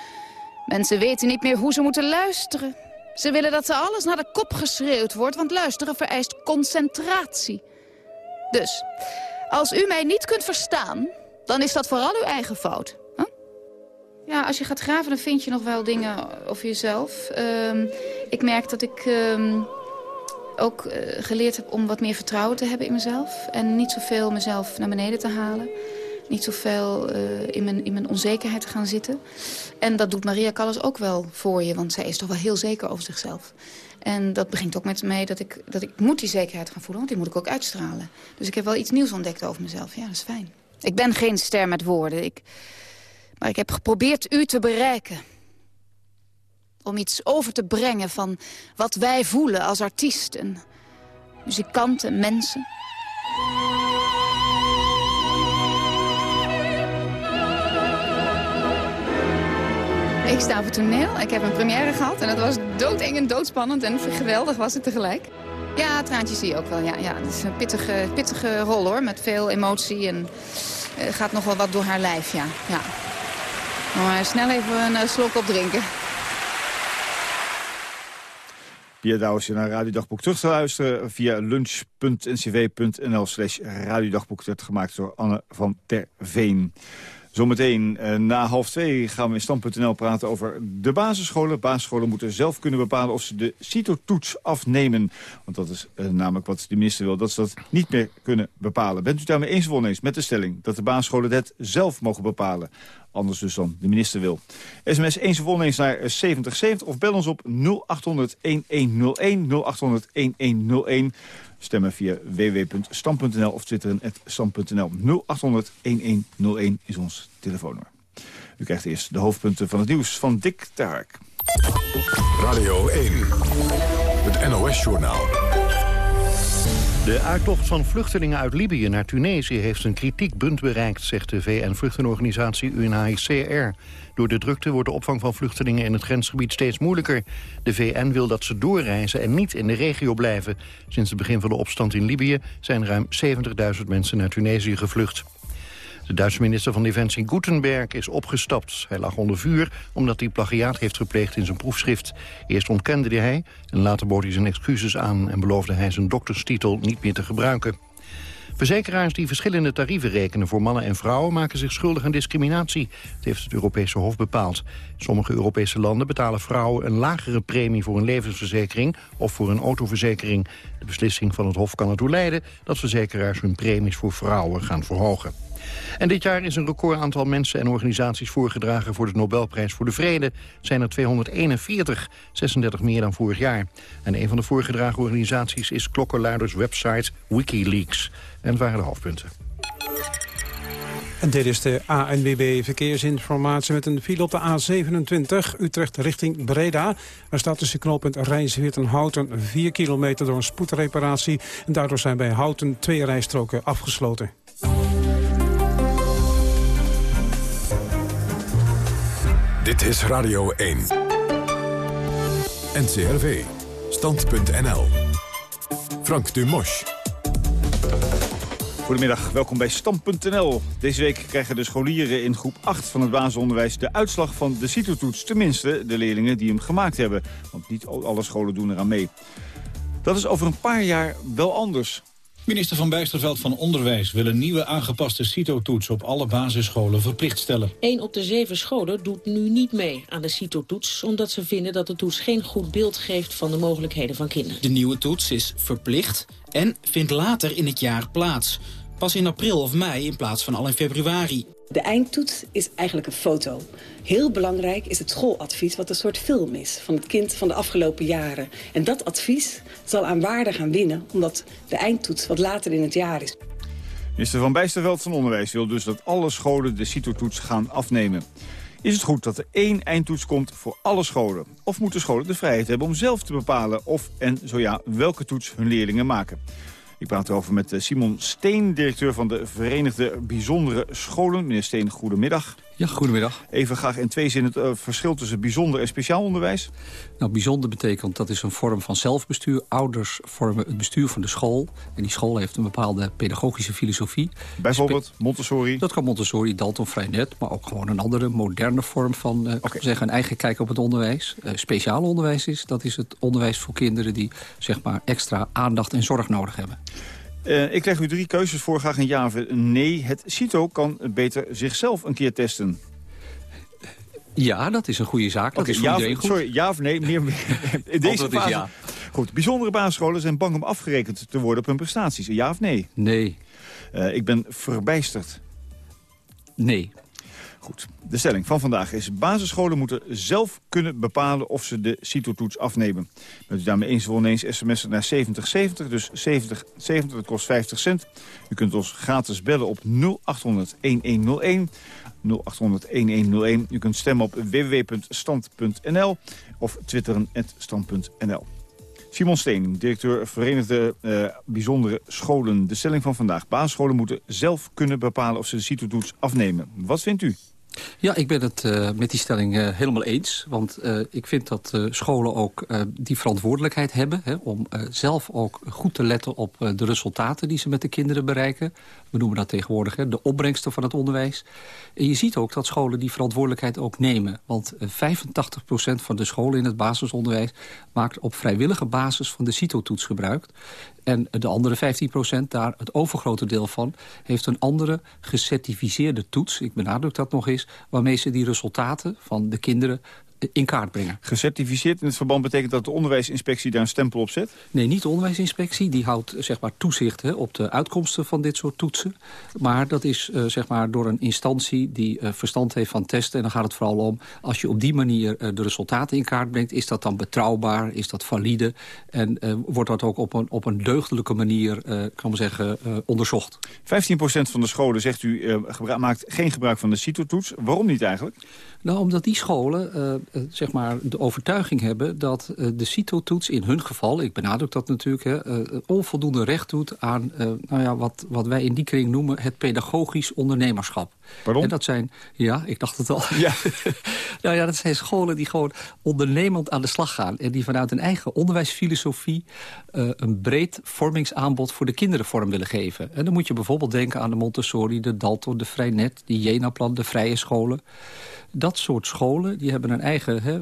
Mensen weten niet meer hoe ze moeten luisteren. Ze willen dat ze alles naar de kop geschreeuwd wordt, want luisteren vereist concentratie. Dus, als u mij niet kunt verstaan, dan is dat vooral uw eigen fout. Ja, als je gaat graven, dan vind je nog wel dingen over jezelf. Um, ik merk dat ik um, ook uh, geleerd heb om wat meer vertrouwen te hebben in mezelf. En niet zoveel mezelf naar beneden te halen. Niet zoveel uh, in, mijn, in mijn onzekerheid te gaan zitten. En dat doet Maria Callas ook wel voor je, want zij is toch wel heel zeker over zichzelf. En dat begint ook met mij dat ik, dat ik moet die zekerheid gaan voelen, want die moet ik ook uitstralen. Dus ik heb wel iets nieuws ontdekt over mezelf. Ja, dat is fijn. Ik ben geen ster met woorden, ik, maar ik heb geprobeerd u te bereiken. Om iets over te brengen van wat wij voelen als artiesten, muzikanten, mensen. Ik sta op het toneel. Ik heb een première gehad en dat was doodeng en doodspannend en geweldig was het tegelijk. Ja, traantjes zie je ook wel. Ja, ja. Het is een pittige, pittige rol hoor, met veel emotie en uh, gaat nog wel wat door haar lijf, ja. ja. Maar snel even een uh, slok opdrinken. Via Douwens naar Radiodagboek terug te luisteren via lunch.ncv.nl slash radiodagboek. Dat gemaakt door Anne van ter Veen. Zometeen uh, na half twee gaan we in Stand.nl praten over de basisscholen. Basisscholen moeten zelf kunnen bepalen of ze de CITO-toets afnemen. Want dat is uh, namelijk wat de minister wil, dat ze dat niet meer kunnen bepalen. Bent u daarmee eens of oneens met de stelling dat de basisscholen het zelf mogen bepalen? Anders dus dan de minister wil. SMS eens of oneens naar 7070 of bel ons op 0800 1101 0800 1101. Stemmen via www.stam.nl of twitteren stam.nl. 0800 1101 is ons telefoonnummer. U krijgt eerst de hoofdpunten van het nieuws van Dick Taak. Radio 1, het NOS-journaal. De uittocht van vluchtelingen uit Libië naar Tunesië heeft een kritiekpunt bereikt, zegt de VN-vluchtenorganisatie UNHCR. Door de drukte wordt de opvang van vluchtelingen in het grensgebied steeds moeilijker. De VN wil dat ze doorreizen en niet in de regio blijven. Sinds het begin van de opstand in Libië zijn ruim 70.000 mensen naar Tunesië gevlucht. De Duitse minister van Defensie Gutenberg is opgestapt. Hij lag onder vuur omdat hij plagiaat heeft gepleegd in zijn proefschrift. Eerst ontkende hij en later bood hij zijn excuses aan... en beloofde hij zijn dokterstitel niet meer te gebruiken. Verzekeraars die verschillende tarieven rekenen voor mannen en vrouwen... maken zich schuldig aan discriminatie. Dat heeft het Europese Hof bepaald. Sommige Europese landen betalen vrouwen een lagere premie... voor een levensverzekering of voor een autoverzekering. De beslissing van het Hof kan ertoe leiden... dat verzekeraars hun premies voor vrouwen gaan verhogen. En dit jaar is een record aantal mensen en organisaties voorgedragen voor de Nobelprijs voor de Vrede. zijn er 241, 36 meer dan vorig jaar. En een van de voorgedragen organisaties is klokkenluiderswebsite Wikileaks. En dat waren de hoofdpunten. En dit is de ANWB Verkeersinformatie met een file op de A27 Utrecht richting Breda. Er staat tussen knooppunt Rijnsweert en Houten 4 kilometer door een spoedreparatie. En daardoor zijn bij Houten twee rijstroken afgesloten. Dit is Radio 1. NCRV. Stand.nl. Frank Dumosch. Goedemiddag, welkom bij Stam.nl. Deze week krijgen de scholieren in groep 8 van het basisonderwijs de uitslag van de CITO-toets. Tenminste, de leerlingen die hem gemaakt hebben. Want niet alle scholen doen eraan mee. Dat is over een paar jaar wel anders. Minister Van Bijsterveld van Onderwijs wil een nieuwe aangepaste CITO-toets op alle basisscholen verplicht stellen. Eén op de zeven scholen doet nu niet mee aan de CITO-toets... omdat ze vinden dat de toets geen goed beeld geeft van de mogelijkheden van kinderen. De nieuwe toets is verplicht en vindt later in het jaar plaats. Pas in april of mei in plaats van al in februari. De eindtoets is eigenlijk een foto. Heel belangrijk is het schooladvies, wat een soort film is... van het kind van de afgelopen jaren. En dat advies zal aan waarde gaan winnen... omdat de eindtoets wat later in het jaar is. Minister Van Bijsterveld van Onderwijs wil dus dat alle scholen de CITO-toets gaan afnemen. Is het goed dat er één eindtoets komt voor alle scholen? Of moeten scholen de vrijheid hebben om zelf te bepalen of en zo ja welke toets hun leerlingen maken? Ik praat erover met eh, Simon Steen, directeur van de Verenigde Bijzondere Scholen. Meneer Steen, goedemiddag. Ja, goedemiddag. Even graag in twee zinnen het uh, verschil tussen bijzonder en speciaal onderwijs. Nou, bijzonder betekent dat is een vorm van zelfbestuur. Ouders vormen het bestuur van de school. En die school heeft een bepaalde pedagogische filosofie. Bijvoorbeeld Montessori? Dat kan Montessori, Dalton Vrijnet. Maar ook gewoon een andere, moderne vorm van uh, zeggen, een eigen kijk op het onderwijs. Uh, speciaal onderwijs is, dat is het onderwijs voor kinderen... die zeg maar, extra aandacht en zorg nodig hebben. Uh, ik leg u drie keuzes voor, graag een ja of nee. Het CITO kan beter zichzelf een keer testen. Ja, dat is een goede zaak. Dat is ja, of, goed. Sorry, ja of nee? Meer, in deze fase. ja. Goed, bijzondere basisscholen zijn bang om afgerekend te worden op hun prestaties. Ja of nee? Nee. Uh, ik ben verbijsterd. Nee. Goed. De stelling van vandaag is... basisscholen moeten zelf kunnen bepalen of ze de CITO-toets afnemen. Bent u daarmee eens of oneens sms'en naar 7070, dus 7070, dat kost 50 cent. U kunt ons gratis bellen op 0800-1101, 0800-1101. U kunt stemmen op www.stand.nl of twitteren stand.nl. Simon Steen, directeur Verenigde uh, Bijzondere Scholen. De stelling van vandaag. Basisscholen moeten zelf kunnen bepalen of ze de CITO-toets afnemen. Wat vindt u? Ja, ik ben het uh, met die stelling uh, helemaal eens. Want uh, ik vind dat scholen ook die verantwoordelijkheid hebben... Hè, om zelf ook goed te letten op de resultaten die ze met de kinderen bereiken. We noemen dat tegenwoordig hè, de opbrengsten van het onderwijs. En je ziet ook dat scholen die verantwoordelijkheid ook nemen. Want 85% van de scholen in het basisonderwijs... maakt op vrijwillige basis van de CITO-toets gebruik. En de andere 15% daar het overgrote deel van... heeft een andere gecertificeerde toets, ik benadruk dat nog eens... waarmee ze die resultaten van de kinderen in kaart brengen. Gecertificeerd in het verband betekent dat de onderwijsinspectie daar een stempel op zet? Nee, niet de onderwijsinspectie. Die houdt zeg maar, toezicht hè, op de uitkomsten van dit soort toetsen. Maar dat is uh, zeg maar, door een instantie die uh, verstand heeft van testen. En dan gaat het vooral om, als je op die manier uh, de resultaten in kaart brengt... is dat dan betrouwbaar, is dat valide... en wordt dat ook op een, op een deugdelijke manier, kan men zeggen, onderzocht. 15% van de scholen, zegt u, maakt geen gebruik van de CITO-toets. Waarom niet eigenlijk? Nou, omdat die scholen zeg maar de overtuiging hebben... dat uh, de CITO-toets in hun geval, ik benadruk dat natuurlijk... Hè, uh, onvoldoende recht doet aan nou ja, wat, wat wij in die kring noemen... het pedagogisch ondernemerschap. Pardon? En dat zijn, ja, ik dacht het al. Ja. nou ja, dat zijn scholen die gewoon ondernemend aan de slag gaan. En die vanuit een eigen onderwijsfilosofie... een breed vormingsaanbod voor de kinderen vorm willen geven. En dan moet je bijvoorbeeld denken aan de Montessori, de Dalton, de Vrijnet... die Jena-plan, de vrije scholen dat soort scholen die hebben een eigen he,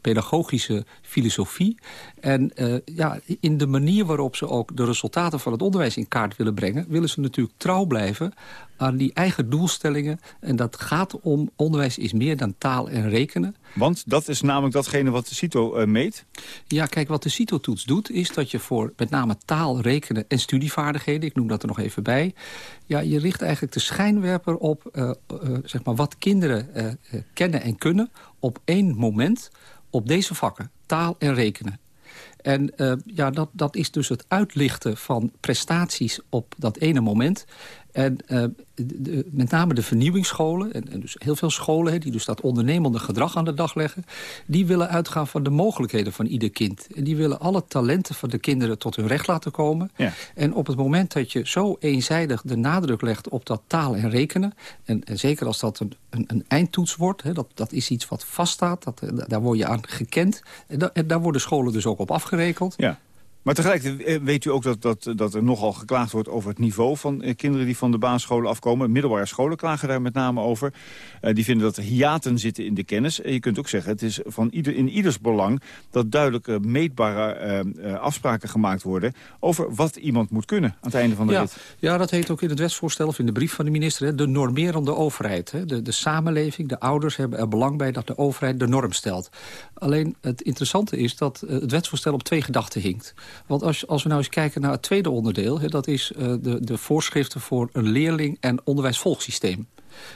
pedagogische filosofie. En uh, ja, in de manier waarop ze ook de resultaten van het onderwijs in kaart willen brengen... willen ze natuurlijk trouw blijven aan die eigen doelstellingen. En dat gaat om, onderwijs is meer dan taal en rekenen. Want dat is namelijk datgene wat de CITO uh, meet? Ja, kijk, wat de CITO-toets doet... is dat je voor met name taal, rekenen en studievaardigheden... ik noem dat er nog even bij... ja, je richt eigenlijk de schijnwerper op uh, uh, zeg maar wat kinderen kennen en kunnen... op één moment op deze vakken, taal en rekenen. En uh, ja, dat, dat is dus het uitlichten van prestaties op dat ene moment. En uh, de, met name de vernieuwingsscholen, en, en, dus heel veel scholen... Die dus dat ondernemende gedrag aan de dag leggen... die willen uitgaan van de mogelijkheden van ieder kind. En die willen alle talenten van de kinderen tot hun recht laten komen. Ja. En op het moment dat je zo eenzijdig de nadruk legt op dat taal en rekenen... en, en zeker als dat een, een, een eindtoets wordt, dat, dat is iets wat vaststaat... Dat, daar word je aan gekend. En, da, en daar worden scholen dus ook op afgerekend. Ja. Maar tegelijkertijd eh, weet u ook dat, dat, dat er nogal geklaagd wordt over het niveau van eh, kinderen die van de basisscholen afkomen. Middelbare scholen klagen daar met name over. Uh, die vinden dat er hiaten zitten in de kennis. En je kunt ook zeggen, het is van ieder, in ieders belang dat duidelijke meetbare uh, afspraken gemaakt worden over wat iemand moet kunnen aan het einde van de ja, rit. Ja, dat heet ook in het wetsvoorstel of in de brief van de minister, hè, de normerende overheid. Hè. De, de samenleving, de ouders hebben er belang bij dat de overheid de norm stelt. Alleen het interessante is dat het wetsvoorstel op twee gedachten hinkt. Want als, als we nou eens kijken naar het tweede onderdeel... Dat is uh, de, de voorschriften voor een leerling- en onderwijsvolgsysteem.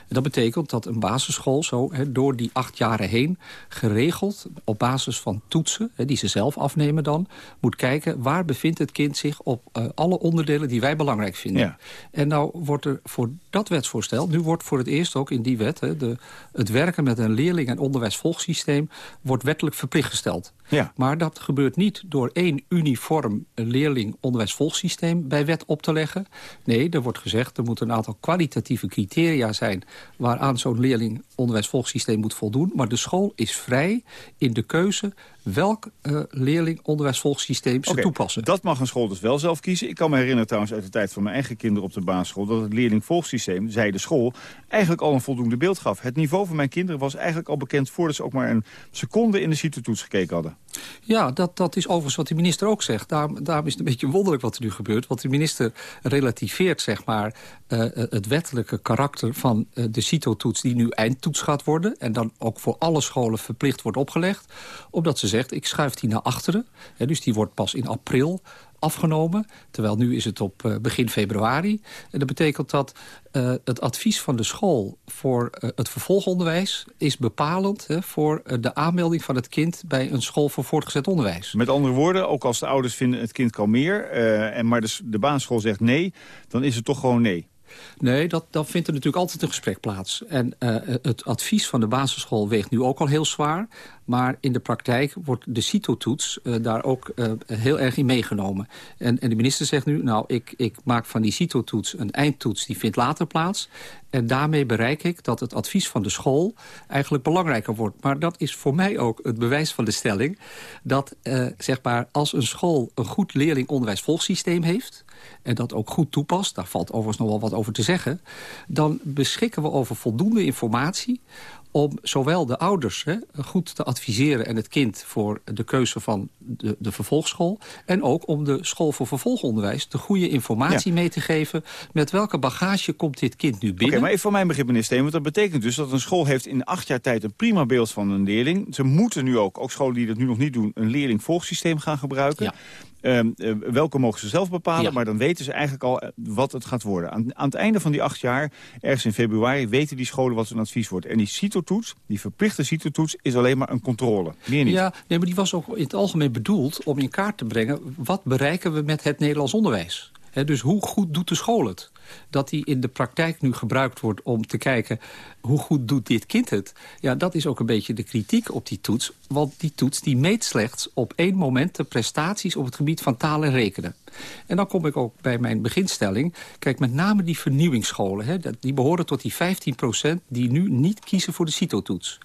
Dat betekent dat een basisschool zo he, door die acht jaren heen... geregeld op basis van toetsen, he, die ze zelf afnemen dan... moet kijken waar bevindt het kind zich op uh, alle onderdelen die wij belangrijk vinden. Ja. En nou wordt er voor dat wetsvoorstel... nu wordt voor het eerst ook in die wet... He, de, het werken met een leerling- en onderwijsvolgsysteem... wordt wettelijk verplicht gesteld. Ja. Maar dat gebeurt niet door één uniform leerling-onderwijsvolgsysteem bij wet op te leggen. Nee, er wordt gezegd er moeten een aantal kwalitatieve criteria zijn... waaraan zo'n leerling-onderwijsvolgsysteem moet voldoen. Maar de school is vrij in de keuze welk uh, leerling-onderwijsvolgsysteem ze okay, toepassen. Dat mag een school dus wel zelf kiezen. Ik kan me herinneren trouwens uit de tijd van mijn eigen kinderen op de basisschool... dat het leerling-volgsysteem, zei de school, eigenlijk al een voldoende beeld gaf. Het niveau van mijn kinderen was eigenlijk al bekend... voordat ze ook maar een seconde in de CITO-toets gekeken hadden. Ja, dat, dat is overigens wat de minister ook zegt. Daarom, daarom is het een beetje wonderlijk wat er nu gebeurt. Want de minister relativeert zeg maar, uh, het wettelijke karakter van uh, de CITO-toets... die nu eindtoets gaat worden... en dan ook voor alle scholen verplicht wordt opgelegd. Omdat ze zegt, ik schuif die naar achteren. Hè, dus die wordt pas in april afgenomen. Terwijl nu is het op begin februari. En dat betekent dat het advies van de school voor het vervolgonderwijs... is bepalend voor de aanmelding van het kind bij een school voor voortgezet onderwijs. Met andere woorden, ook als de ouders vinden het kind kan meer... en maar de, de basisschool zegt nee, dan is het toch gewoon nee. Nee, dat, vindt er natuurlijk altijd een gesprek plaats. En uh, het advies van de basisschool weegt nu ook al heel zwaar. Maar in de praktijk wordt de CITO-toets uh, daar ook uh, heel erg in meegenomen. En, en de minister zegt nu, nou, ik, ik maak van die CITO-toets een eindtoets... die vindt later plaats. En daarmee bereik ik dat het advies van de school eigenlijk belangrijker wordt. Maar dat is voor mij ook het bewijs van de stelling... dat zeg maar, als een school een goed leerling-onderwijs-volgsysteem heeft en dat ook goed toepast... daar valt overigens nog wel wat over te zeggen... dan beschikken we over voldoende informatie om zowel de ouders hè, goed te adviseren... en het kind voor de keuze van de, de vervolgschool... en ook om de school voor vervolgonderwijs de goede informatie mee te geven... met welke bagage komt dit kind nu binnen. Oké, maar even voor mijn begrip, meneer Steen... want dat betekent dus dat een school heeft in acht jaar tijd... een prima beeld van een leerling. Ze moeten nu ook, ook scholen die dat nu nog niet doen... een leerling-volgsysteem gaan gebruiken. Ja. Um, uh, welke mogen ze zelf bepalen, maar dan weten ze eigenlijk al eh, wat het gaat worden. Aan, aan, het einde van die acht jaar, ergens in februari, weten die scholen wat hun advies wordt. En die CITO-toets, die verplichte CITO-toets, is alleen maar een controle. Meer niet. Ja, nee, maar die was ook in het algemeen bedoeld om in kaart te brengen... wat bereiken we met het Nederlands onderwijs? dus hoe goed doet de school het? Dat die in de praktijk nu gebruikt wordt om te kijken... hoe goed doet dit kind het? Ja, dat is ook een beetje de kritiek op die toets. Want die toets die meet slechts op één moment de prestaties... op het gebied van taal en rekenen. En dan kom ik ook bij mijn beginstelling. Kijk, met name die vernieuwingsscholen... Hè, die behoren tot die 15% die nu niet kiezen voor de CITO-toets.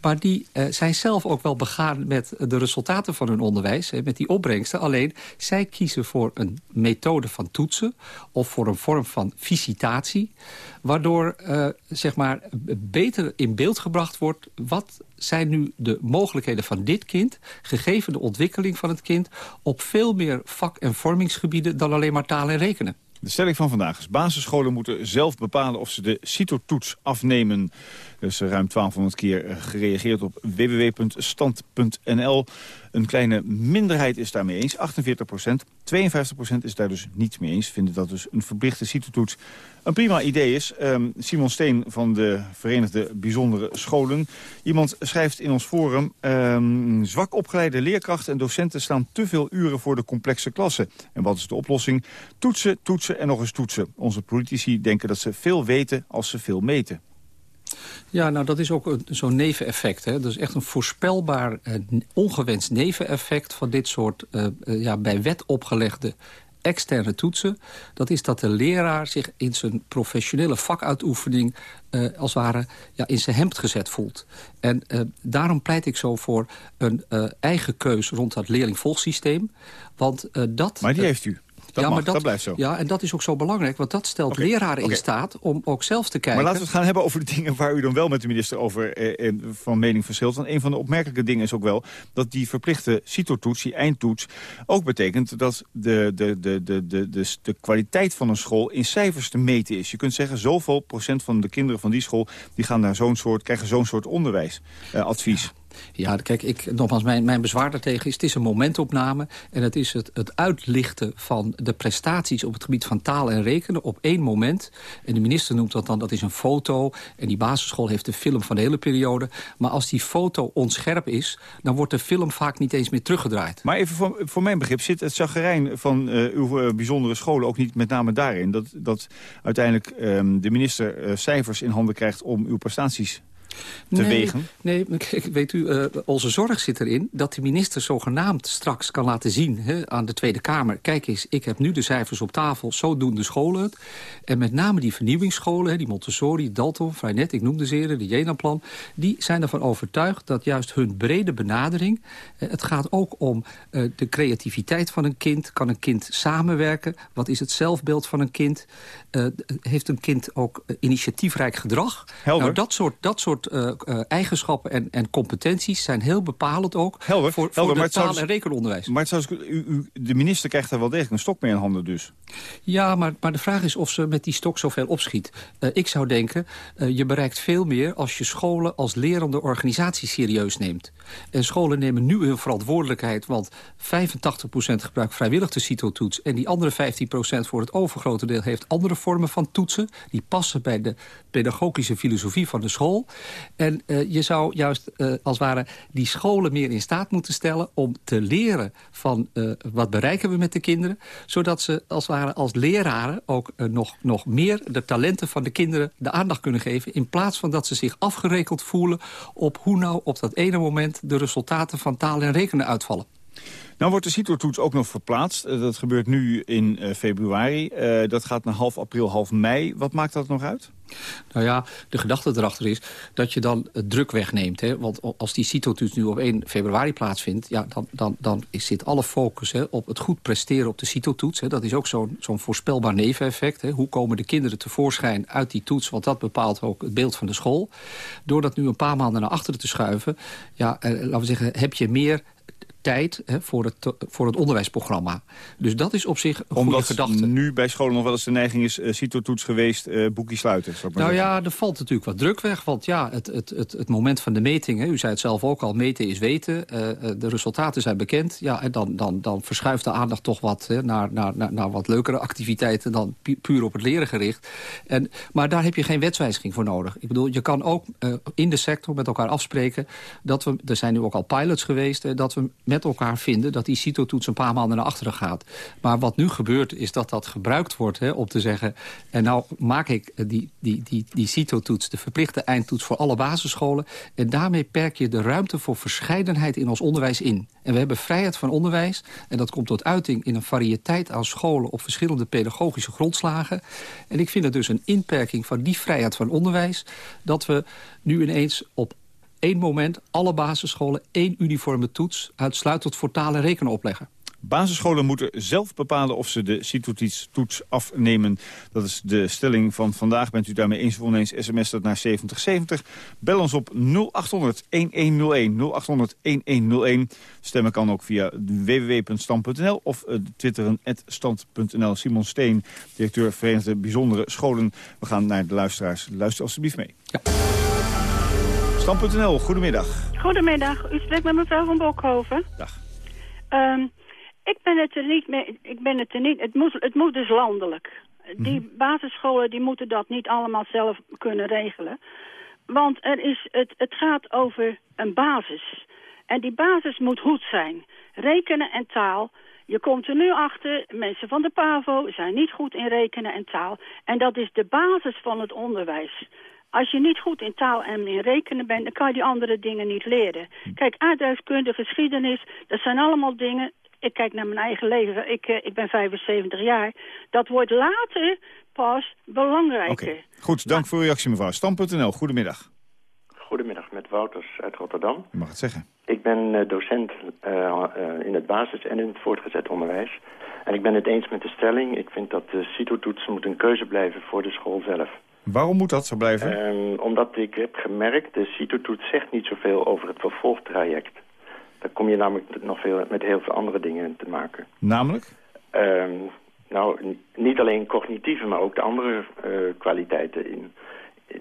Maar die uh, zijn zelf ook wel begaan met de resultaten van hun onderwijs. Hè, met die opbrengsten. Alleen, zij kiezen voor een methode van toetsen. Of voor een vorm van visitatie. Waardoor uh, zeg maar beter in beeld gebracht wordt... wat zijn nu de mogelijkheden van dit kind... gegeven de ontwikkeling van het kind... op veel meer vak- en vormingsgebieden dan alleen maar taal en rekenen. De stelling van vandaag is... basisscholen moeten zelf bepalen of ze de CITO-toets afnemen. Dus ruim 1200 keer eh, gereageerd op www.stand.nl. Een kleine minderheid is daarmee eens, 48 procent. 52 procent is daar dus niet mee eens. Vinden dat dus een verplichte CITO-toets een prima idee is. Um, Simon Steen van de Verenigde Bijzondere Scholen. Iemand schrijft in ons forum... Um, zwak opgeleide leerkrachten en docenten staan te veel uren voor de complexe klassen. En wat is de oplossing? Toetsen, toetsen en nog eens toetsen. Onze politici denken dat ze veel weten als ze veel meten. Ja, nou dat is ook zo'n neveneffect. Hè. Dat is echt een voorspelbaar, eh, ongewenst neveneffect van dit soort uh, ja, bij wet opgelegde externe toetsen. Dat is dat de leraar zich in zijn professionele vakuitoefening... Uh, als het ware ja, in zijn hemd gezet voelt. En uh, daarom pleit ik zo voor een uh, eigen keus rond dat leerlingvolgsysteem. Want dat... Maar die heeft u? Ja, maar dat, blijft zo. Ja, en dat is ook zo belangrijk, want dat stelt leraren in staat om ook zelf te kijken. Maar laten we het gaan hebben over de dingen waar u dan wel met de minister over eh, van mening verschilt. Want een van de opmerkelijke dingen is ook wel dat die verplichte CITO-toets, die eindtoets, ook betekent dat de, de, de, de, de, de, de kwaliteit van een school in cijfers te meten is. Je kunt zeggen, zoveel procent van de kinderen van die school die gaan naar zo'n soort, krijgen zo'n soort onderwijsadvies. Uh, ja, kijk, ik, nogmaals, mijn, mijn bezwaar daartegen is... het is een momentopname en het is het, het uitlichten van de prestaties... op het gebied van taal en rekenen op één moment. En de minister noemt dat dan, dat is een foto... en die basisschool heeft de film van de hele periode. Maar als die foto onscherp is... dan wordt de film vaak niet eens meer teruggedraaid. Maar even voor, voor mijn begrip, zit het zagrijn van uh, uw uh, bijzondere scholen... ook niet met name daarin? Dat, dat uiteindelijk um, de minister uh, cijfers in handen krijgt om uw prestaties te nee, wegen? Nee, weet u, uh, onze zorg zit erin dat de minister zogenaamd straks kan laten zien hè, aan de Tweede Kamer. Kijk eens, ik heb nu de cijfers op tafel, zo doen de scholen het. En met name die vernieuwingsscholen, hè, die Montessori, Dalton, Vrijnet, ik noemde ze eerder, de Jena-plan, die zijn ervan overtuigd dat juist hun brede benadering, uh, het gaat ook om uh, de creativiteit van een kind. Kan een kind samenwerken? Wat is het zelfbeeld van een kind? heeft een kind ook initiatiefrijk gedrag? Helder. Nou, dat soort, dat soort soort eh, eh, eigenschappen en, en competenties zijn heel bepalend ook... Helder, voor, helder, voor het taal- dus- en rekenonderwijs. Maar het zou, dus- u, u, de minister krijgt daar wel degelijk een stok mee in handen dus. Ja, maar, maar de vraag is of ze met die stok zoveel opschiet. Eh, ik zou denken, je bereikt veel meer als je scholen als lerende organisatie serieus neemt. En scholen nemen nu hun verantwoordelijkheid, want 85% gebruikt vrijwillig de CITO-toets... en die andere 15% voor het overgrote deel heeft andere vormen van toetsen. Die passen bij de pedagogische filosofie van de school. En eh, je zou juist eh, als het ware die scholen meer in staat moeten stellen... om te leren van eh, wat bereiken we met de kinderen... zodat ze als het ware als leraren ook nog, nog meer de talenten van de kinderen de aandacht kunnen geven... in plaats van dat ze zich afgerekend voelen op hoe nou op dat ene moment... de resultaten van taal en rekenen uitvallen. Nou wordt de CITO-toets ook nog verplaatst. Eh, dat gebeurt nu in eh, februari. Eh, dat gaat naar half april, half mei. Wat maakt dat nog uit? Nou ja, de gedachte erachter is dat je dan het druk wegneemt. Hè? Want als die CITO-toets nu op 1 februari plaatsvindt... Ja, dan, dan, dan zit alle focus hè, op het goed presteren op de CITO-toets. Dat is ook zo'n voorspelbaar neveneffect. Hè? Hoe komen de kinderen tevoorschijn uit die toets? Want dat bepaalt ook het beeld van de school. Door dat nu een paar maanden naar achteren te schuiven... Ja, laten we zeggen, heb je meer tijd hè, voor, het, voor het onderwijsprogramma. Dus dat is op zich een goede Omdat gedachte. nu bij scholen nog wel eens de neiging is... eh, CITO-toets geweest, eh boekje sluiten. Nou zeggen. ja, er valt natuurlijk wat druk weg. Want ja, het, het, het, het moment van de meting, hè, u zei het zelf ook al, meten is weten. eh, eh, de resultaten zijn bekend. Ja, en dan, dan, dan verschuift de aandacht toch wat hè, naar, naar, naar, naar wat leukere activiteiten dan pu- puur op het leren gericht. En, maar daar heb je geen wetswijziging voor nodig. Ik bedoel, je kan ook eh, in de sector met elkaar afspreken dat we, er zijn nu ook al pilots geweest, eh, dat we met elkaar vinden dat die CITO-toets een paar maanden naar achteren gaat. Maar wat nu gebeurt is dat dat gebruikt wordt hè, om te zeggen... en nou maak ik eh, die, die, die, die CITO-toets, de verplichte eindtoets voor alle basisscholen... en daarmee perk je de ruimte voor verscheidenheid in ons onderwijs in. En we hebben vrijheid van onderwijs en dat komt tot uiting... in een variëteit aan scholen op verschillende pedagogische grondslagen. En ik vind het dus een inperking van die vrijheid van onderwijs... dat we nu ineens op één moment alle basisscholen één uniforme toets... uitsluitend voor taal en rekenen opleggen. Basisscholen moeten zelf bepalen of ze de CITO-toets afnemen. Dat is de stelling van vandaag. Bent u daarmee eens of oneens, sms dat naar 7070. Bel ons op 0800-1101, 0800-1101. Stemmen kan ook via www.stand.nl of eh, twitteren stand.nl. Simon Steen, directeur Verenigde Bijzondere Scholen. We gaan naar de luisteraars. Luister alstublieft mee. Stand.nl, goedemiddag. Goedemiddag, u spreekt met mevrouw van Bokhoven. Dag. Ehm, ik ben het er niet mee, ik ben het er niet, het moet, het moet dus landelijk. Die basisscholen die moeten dat niet allemaal zelf kunnen regelen. Want er is, het, het gaat over een basis. En die basis moet goed zijn. Rekenen en taal. Je komt er nu achter, mensen van de PAVO zijn niet goed in rekenen en taal. En dat is de basis van het onderwijs. Als je niet goed in taal en in rekenen bent, dan kan je die andere dingen niet leren. Kijk, aardrijkskunde, geschiedenis, dat zijn allemaal dingen... Ik kijk naar mijn eigen leven, ik, eh, ik ben 75 jaar. Dat wordt later pas belangrijker. Goed, dank voor uw reactie mevrouw. Stand.nl, goedemiddag. Goedemiddag, met Wouters uit Rotterdam. U mag het zeggen. Ik ben eh, docent eh, eh, in het basis- en in het voortgezet onderwijs. En ik ben het eens met de stelling. Ik vind dat de CITO-toets moet een keuze blijven voor de school zelf. Waarom moet dat zo blijven? Ehm, omdat ik heb gemerkt, de CITO-toets zegt niet zoveel over het vervolgtraject. Daar kom je namelijk nog veel, met heel veel andere dingen te maken. Namelijk? Ehm, nou, niet alleen cognitieve, maar ook de andere eh, kwaliteiten in,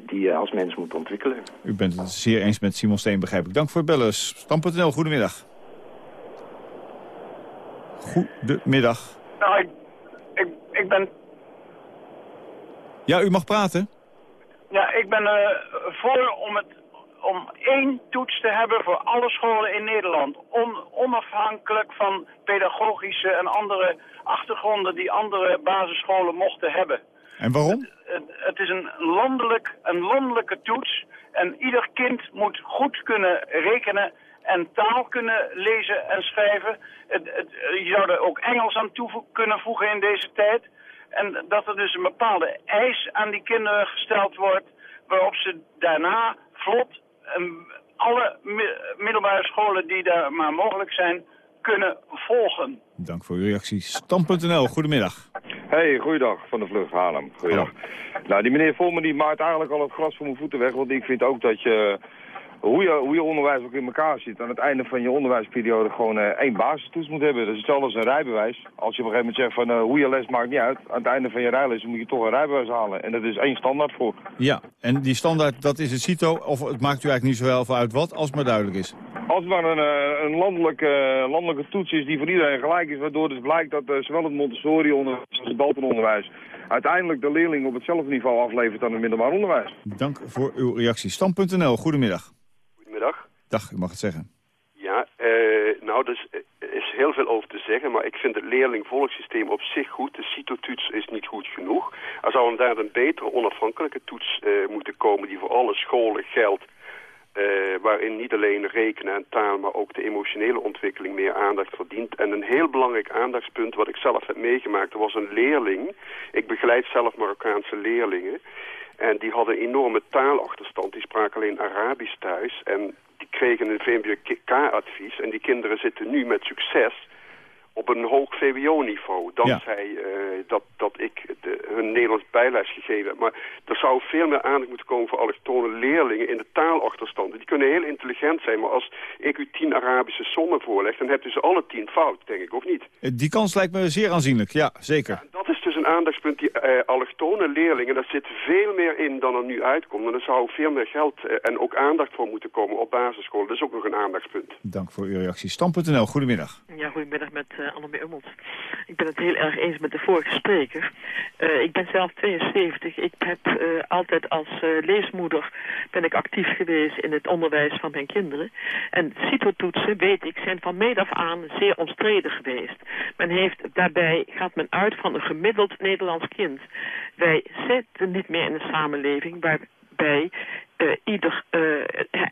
die je als mens moet ontwikkelen. U bent het zeer eens met Simon Steen, begrijp ik. Dank voor het bellen. Stam.nl, goedemiddag. Goedemiddag. Nou, ik, ik, ik ben, Ja, u mag praten. Ja, ik ben eh, voor om, het, om één toets te hebben voor alle scholen in Nederland. On, onafhankelijk van pedagogische en andere achtergronden die andere basisscholen mochten hebben. En waarom? Het, het is een, landelijk, een landelijke toets en ieder kind moet goed kunnen rekenen en taal kunnen lezen en schrijven. Het, het, je zou er ook Engels aan toe kunnen voegen in deze tijd. En dat er dus een bepaalde eis aan die kinderen gesteld wordt... waarop ze daarna vlot ehm, alle mi- middelbare scholen die daar maar mogelijk zijn... kunnen volgen. Dank voor uw reactie. Stam.nl, goedemiddag. Hey, goeiedag van de vlucht Haarlem. Goeiedag. Nou, die meneer Volmer die maakt eigenlijk al het gras voor mijn voeten weg. Want ik vind ook dat je, hoe je, hoe je onderwijs ook in elkaar zit, aan het einde van je onderwijsperiode gewoon eh, één basistoets moet hebben. Dat is hetzelfde als een rijbewijs. Als je op een gegeven moment zegt van eh, hoe je les maakt niet uit. Aan het einde van je rijles moet je toch een rijbewijs halen. En dat is één standaard voor. Ja, en die standaard, dat is het CITO, of het maakt u eigenlijk niet zoveel veel uit wat, als het maar duidelijk is. Als het maar een, eh, een landelijke, landelijke toets is die voor iedereen gelijk is, waardoor dus blijkt dat zowel het Montessori-onderwijs als het Dalton-onderwijs uiteindelijk de leerling op hetzelfde niveau aflevert aan het middelbaar onderwijs. Dank voor uw reactie. Stam.nl, goedemiddag. Dag, u mag het zeggen. Ja, eh, nou, er is, er is heel veel over te zeggen, maar ik vind het leerling-volksysteem op zich goed. De CITO-toets is niet goed genoeg. Er zou inderdaad een betere onafhankelijke toets eh, moeten komen die voor alle scholen geldt. eh, waarin niet alleen rekenen en taal, maar ook de emotionele ontwikkeling meer aandacht verdient. En een heel belangrijk aandachtspunt wat ik zelf heb meegemaakt, er was een leerling. Ik begeleid zelf Marokkaanse leerlingen. En die hadden een enorme taalachterstand. Die spraken alleen Arabisch thuis. En die kregen een VMBK-advies. En die kinderen zitten nu met succes op een hoog VWO-niveau. Dankzij eh, dat, dat ik de, hun Nederlands bijles gegeven heb. Maar er zou veel meer aandacht moeten komen voor allochtone leerlingen in de taalachterstanden. Die kunnen heel intelligent zijn, maar als ik u tien Arabische sommen voorleg... dan hebt u ze alle tien fout, denk ik, of niet? Eh, Die kans lijkt me zeer aanzienlijk, ja, zeker. Dat is dus een aandachtspunt. Die eh, allochtone leerlingen, daar zit veel meer in dan er nu uitkomt. En er zou veel meer geld en ook aandacht voor moeten komen op basisscholen. Dat is ook nog een aandachtspunt. Dank voor uw reactie. Stam.nl, goedemiddag. Ja, goedemiddag met uh, Annemie Ummels. Ik ben het heel erg eens met de vorige spreker. Uh, ik ben zelf 72. Ik heb uh, altijd als uh, leesmoeder ben ik actief geweest in het onderwijs van mijn kinderen. En CITO-toetsen, weet ik, zijn van meet af aan zeer omstreden geweest. Men heeft daarbij, gaat men uit van een gemiddeld Nederlands kind. Wij zitten niet meer in een samenleving waarbij uh, ieder uh,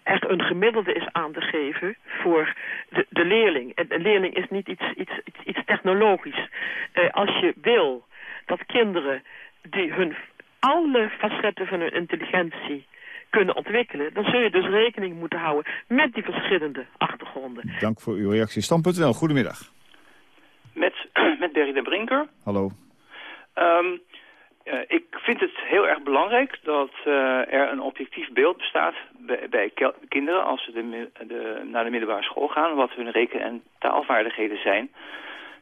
er een gemiddelde is aan te geven voor de, de leerling. En een leerling is niet iets, iets, iets, iets technologisch. Uh, als je wil dat kinderen die hun alle facetten van hun intelligentie kunnen ontwikkelen, dan zul je dus rekening moeten houden met die verschillende achtergronden. Dank voor uw reactie. Stam.nl, goedemiddag. Met, met Berry de Brinker. Hallo. Um, uh, ik vind het heel erg belangrijk dat uh, er een objectief beeld bestaat bij, kinderen als ze de, naar de middelbare school gaan, wat hun reken- en taalvaardigheden zijn.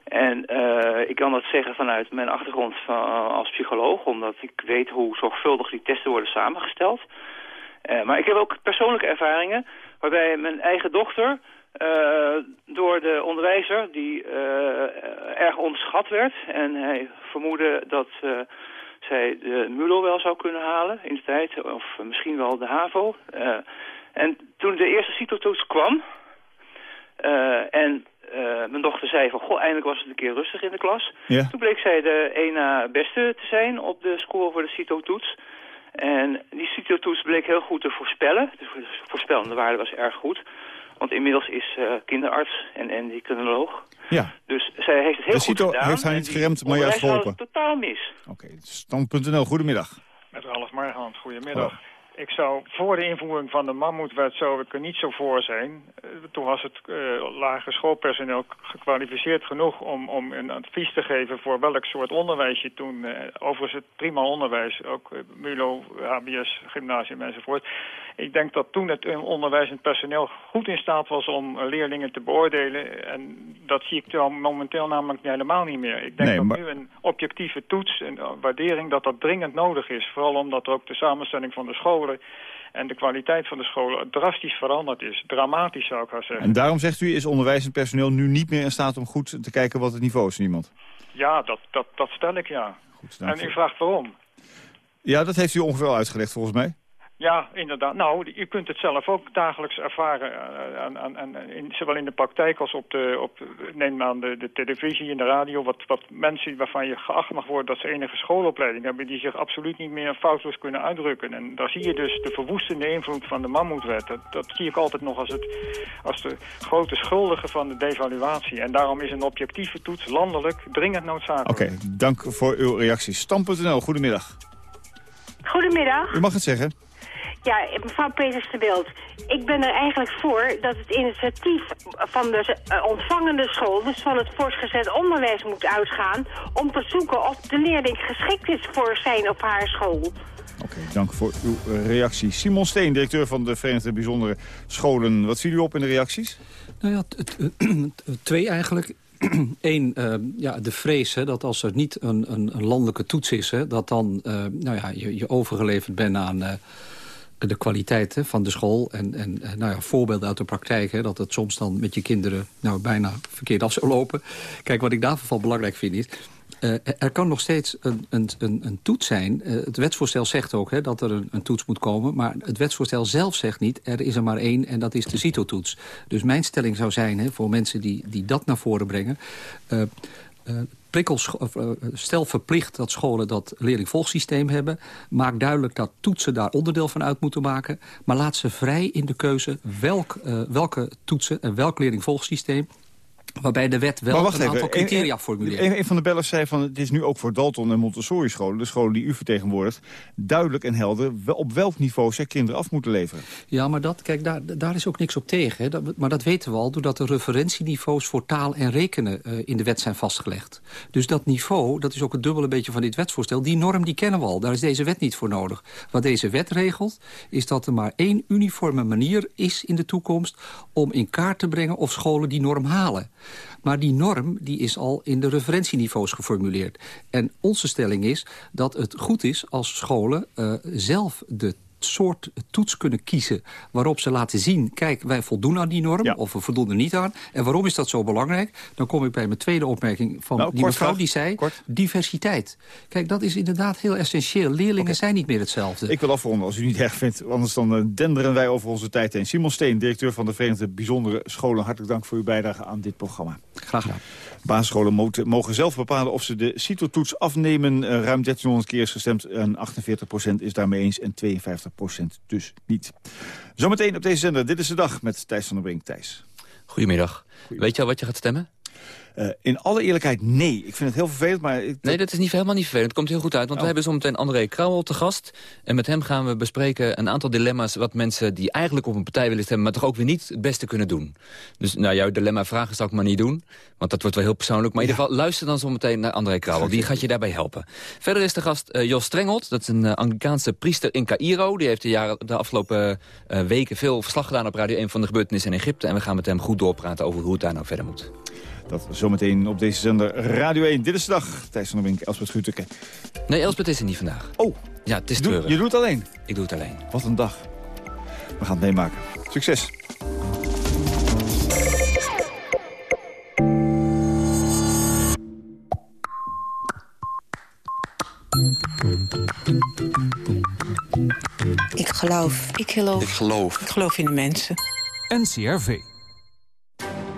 En uh, ik kan dat zeggen vanuit mijn achtergrond van, als psycholoog, omdat ik weet hoe zorgvuldig die testen worden samengesteld. maar ik heb ook persoonlijke ervaringen waarbij mijn eigen dochter door de onderwijzer die erg onderschat werd. En hij vermoedde dat zij de MULO wel zou kunnen halen in de tijd. Of misschien wel de HAVO. en toen de eerste CITO-toets kwam... en mijn dochter zei van... Goh, eindelijk was het een keer rustig in de klas. Ja. Toen bleek zij de één na beste te zijn op de score voor de CITO-toets. En die CITO-toets bleek heel goed te voorspellen. De voorspellende waarde was erg goed. Want inmiddels is uh, kinderarts en endocrinoloog. Ja. Dus zij heeft het heel de goed CITO gedaan. heeft hij niet geremd, maar juist geholpen. totaal mis. Oké, okay. Stand.nl, goedemiddag. Met Ralf Margant, goedemiddag. Ik zou voor de invoering van de mammoetwet zou ik er niet zo voor zijn. Uh, toen was het uh, lager schoolpersoneel gekwalificeerd genoeg om, om een advies te geven voor welk soort onderwijs je toen, uh, overigens het prima onderwijs, ook MULO, HBS, gymnasium enzovoort. Ik denk dat toen het onderwijs en het personeel goed in staat was om leerlingen te beoordelen. En dat zie ik momenteel namelijk helemaal niet meer. Ik denk nee, dat maar... nu een objectieve toets, een waardering, dat dat dringend nodig is. Vooral omdat ook de samenstelling van de scholen en de kwaliteit van de scholen drastisch veranderd is. Dramatisch zou ik haar zeggen. En daarom zegt u, is onderwijs en personeel nu niet meer in staat om goed te kijken wat het niveau is iemand? Ja, dat, dat, dat stel ik, ja. Goed, en u vraagt waarom? Ja, dat heeft u ongeveer uitgelegd volgens mij. Ja, inderdaad. Nou, u kunt het zelf ook dagelijks ervaren. Aan, aan, aan, in, zowel in de praktijk als op de, op, neem aan de, de televisie en de radio. Wat, wat mensen waarvan je geacht mag worden dat ze enige schoolopleiding hebben... die zich absoluut niet meer foutloos kunnen uitdrukken. En daar zie je dus de verwoestende invloed van de mammoetwet. Dat, dat zie ik altijd nog als, het, als de grote schuldige van de devaluatie. En daarom is een objectieve toets landelijk dringend noodzakelijk. Oké, okay, dank voor uw reactie. Stam.nl, goedemiddag. Goedemiddag. U mag het zeggen. Ja, mevrouw Peters de Beeld. Ik ben er eigenlijk voor dat het initiatief van de uh, ontvangende school... dus van het voortgezet onderwijs moet uitgaan... om te zoeken of de leerling geschikt is voor zijn of haar school. Oké, dank voor uw uh, reactie. Simon Steen, directeur van de Verenigde Bijzondere Scholen. Wat ziet u op in de reacties? Nou ja, twee eigenlijk. Eén, uh, ja, de vrees hè, dat als er niet een, een, een landelijke toets is... Hè, dat dan uh, nou ja, je, je overgeleverd bent aan uh, de kwaliteit van de school. En, en nou ja, voorbeelden uit de praktijk. Hè, dat het soms dan met je kinderen nou, bijna verkeerd af zou lopen. Kijk, wat ik daarvan van belangrijk vind is... Uh, er kan nog steeds een, een, een, een toets zijn. Uh, het wetsvoorstel zegt ook hè, dat er een, toets moet komen. Maar het wetsvoorstel zelf zegt niet, er is er maar één en dat is de CITO-toets. Dus mijn stelling zou zijn, hè, voor mensen die, die dat naar voren brengen... prikkels, stel verplicht dat scholen dat leerlingvolgsysteem hebben. Maak duidelijk dat toetsen daar onderdeel van uit moeten maken. Maar laat ze vrij in de keuze welk, welke toetsen en welk leerlingvolgsysteem Waarbij de wet wel een aantal criteria formuleert. Een, een, van de bellers zei van het is nu ook voor Dalton en Montessori scholen... de scholen die u vertegenwoordigt, duidelijk en helder... op welk niveau zij kinderen af moeten leveren. Ja, maar dat, kijk, daar, daar is ook niks op tegen. Hè. Dat, maar dat weten we al doordat de referentieniveaus voor taal en rekenen... Uh, in de wet zijn vastgelegd. Dus dat niveau, dat is ook het dubbele beetje van dit wetsvoorstel... die norm die kennen we al, daar is deze wet niet voor nodig. Wat deze wet regelt, is dat er maar één uniforme manier is in de toekomst... om in kaart te brengen of scholen die norm halen. Maar die norm die is al in de referentieniveaus geformuleerd. En onze stelling is dat het goed is als scholen uh, zelf de soort toets kunnen kiezen waarop ze laten zien... kijk, wij voldoen aan die norm ja. of we voldoen er niet aan. En waarom is dat zo belangrijk? Dan kom ik bij mijn tweede opmerking van nou, die mevrouw die zei... Kort. diversiteit. Kijk, dat is inderdaad heel essentieel. Leerlingen okay. zijn niet meer hetzelfde. Ik wil afronden als u niet erg vindt, anders dan uh, denderen wij over onze tijd heen. Simon Steen, directeur van de Verenigde Bijzondere Scholen. Hartelijk dank voor uw bijdrage aan dit programma. Graag gedaan. Basisscholen mogen zelf bepalen of ze de CITO-toets afnemen. Uh, ruim 1300 keer is gestemd en 48% is daarmee eens en 52% dus niet. Zometeen op deze zender, dit is de dag met Thijs van der Brink. Thijs. Goedemiddag. Weet je al wat je gaat stemmen? Uh, in alle eerlijkheid, nee. Ik vind het heel vervelend, maar... Ik, nee, dat is niet, helemaal niet vervelend. Het komt heel goed uit, want oh. we hebben zometeen André Krauwel te gast. En met hem gaan we bespreken een aantal dilemma's... wat mensen die eigenlijk op een partij willen stemmen... maar toch ook weer niet het beste kunnen doen. Dus nou, jouw dilemma vragen zal ik maar niet doen. Want dat wordt wel heel persoonlijk. Maar in ieder geval, luister dan zometeen naar André Krauwel. Die gaat je daarbij helpen. Verder is de gast uh, Jos Strengelt. Dat is een uh, Anglikaanse priester in Cairo. Die heeft de, jaren, de afgelopen weken veel verslag gedaan op Radio 1 van de gebeurtenissen in Egypte. En we gaan met hem goed doorpraten over hoe het daar nou verder moet. Dat zometeen op deze zender Radio 1. Dit is de dag. Thijs van der Wink, Elspeth Guteke. Nee, Elspeth is er niet vandaag. Oh. Ja, het is Doe, Je doet het alleen? Ik doe het alleen. Wat een dag. We gaan het meemaken. Succes. Ik geloof. Ik geloof. Ik geloof. Ik geloof in de mensen. NCRV.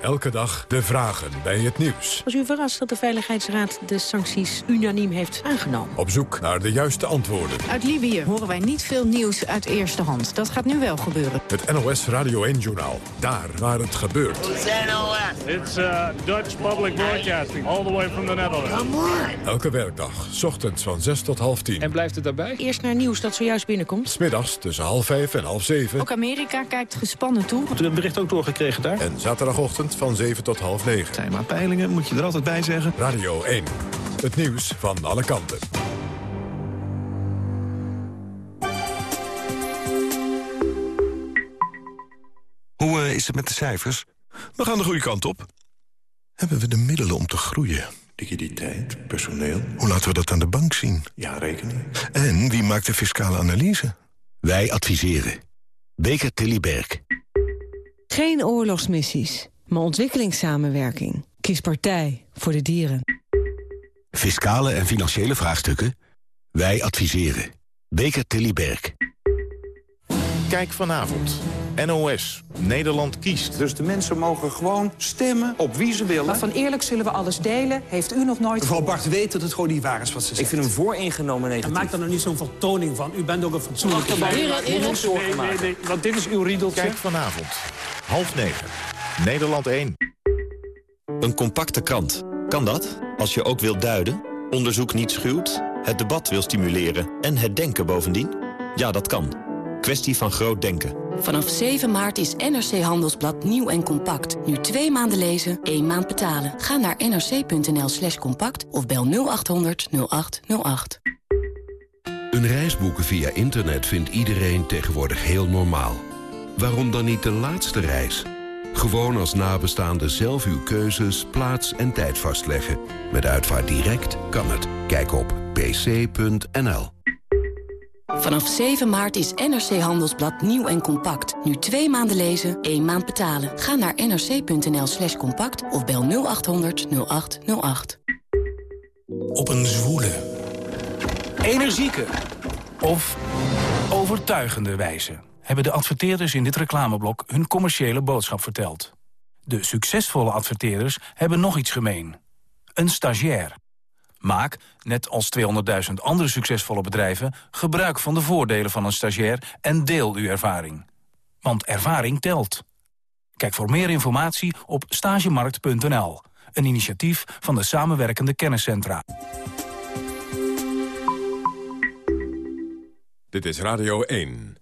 Elke dag de vragen bij het nieuws. Was u verrast dat de Veiligheidsraad de sancties unaniem heeft aangenomen? Op zoek naar de juiste antwoorden. Uit Libië horen wij niet veel nieuws uit eerste hand. Dat gaat nu wel gebeuren. Het NOS Radio 1-journaal. Daar waar het gebeurt. It's uh, Dutch Public Broadcasting, all the way from the Netherlands. Come on. Elke werkdag, s ochtends van 6 tot half 10. En blijft het daarbij? Eerst naar nieuws dat zojuist binnenkomt. Smiddags tussen half 5 en half 7. Ook Amerika kijkt gespannen toe. Hebt u het bericht ook doorgekregen daar? En zaterdagochtend van 7 tot half 9. Zijn maar peilingen, moet je er altijd bij zeggen. Radio 1. Het nieuws van alle kanten. Hoe uh, is het met de cijfers? We gaan de goede kant op. Hebben we de middelen om te groeien? Liquiditeit, personeel. Hoe laten we dat aan de bank zien? Ja, rekening. En wie maakt de fiscale analyse? Wij adviseren. Beker Tilly Berg. Geen oorlogsmissies, maar ontwikkelingssamenwerking. Kies partij voor de dieren. Fiscale en financiële vraagstukken? Wij adviseren. Beker Tilly Berg. Kijk vanavond. NOS. Nederland kiest. Dus de mensen mogen gewoon stemmen op wie ze willen. Maar van eerlijk zullen we alles delen. Heeft u nog nooit... Mevrouw Bart weet dat het gewoon niet waar is wat ze zegt. Ik vind hem vooringenomen negatief. Maak er nou niet zo'n vertoning van. U bent ook een fatsoenlijke... Wacht, nee, nee, nee, nee, want dit is uw riedeltje. Kijk vanavond. Half negen. Nederland 1. Een compacte krant. Kan dat? Als je ook wilt duiden, onderzoek niet schuwt Het debat wil stimuleren en het denken bovendien? Ja, dat kan. Kwestie van groot denken. Vanaf 7 maart is NRC Handelsblad nieuw en compact. Nu twee maanden lezen, één maand betalen. Ga naar nrc.nl slash compact of bel 0800 0808. Een reis boeken via internet vindt iedereen tegenwoordig heel normaal. Waarom dan niet de laatste reis? Gewoon als nabestaande zelf uw keuzes, plaats en tijd vastleggen. Met Uitvaart Direct kan het. Kijk op pc.nl. Vanaf 7 maart is NRC Handelsblad nieuw en compact. Nu twee maanden lezen, één maand betalen. Ga naar nrc.nl slash compact of bel 0800 0808. Op een zwoele, energieke of overtuigende wijze... hebben de adverteerders in dit reclameblok hun commerciële boodschap verteld. De succesvolle adverteerders hebben nog iets gemeen. Een stagiair. Maak, net als 200.000 andere succesvolle bedrijven... gebruik van de voordelen van een stagiair en deel uw ervaring. Want ervaring telt. Kijk voor meer informatie op stagemarkt.nl. Een initiatief van de samenwerkende kenniscentra. Dit is Radio 1.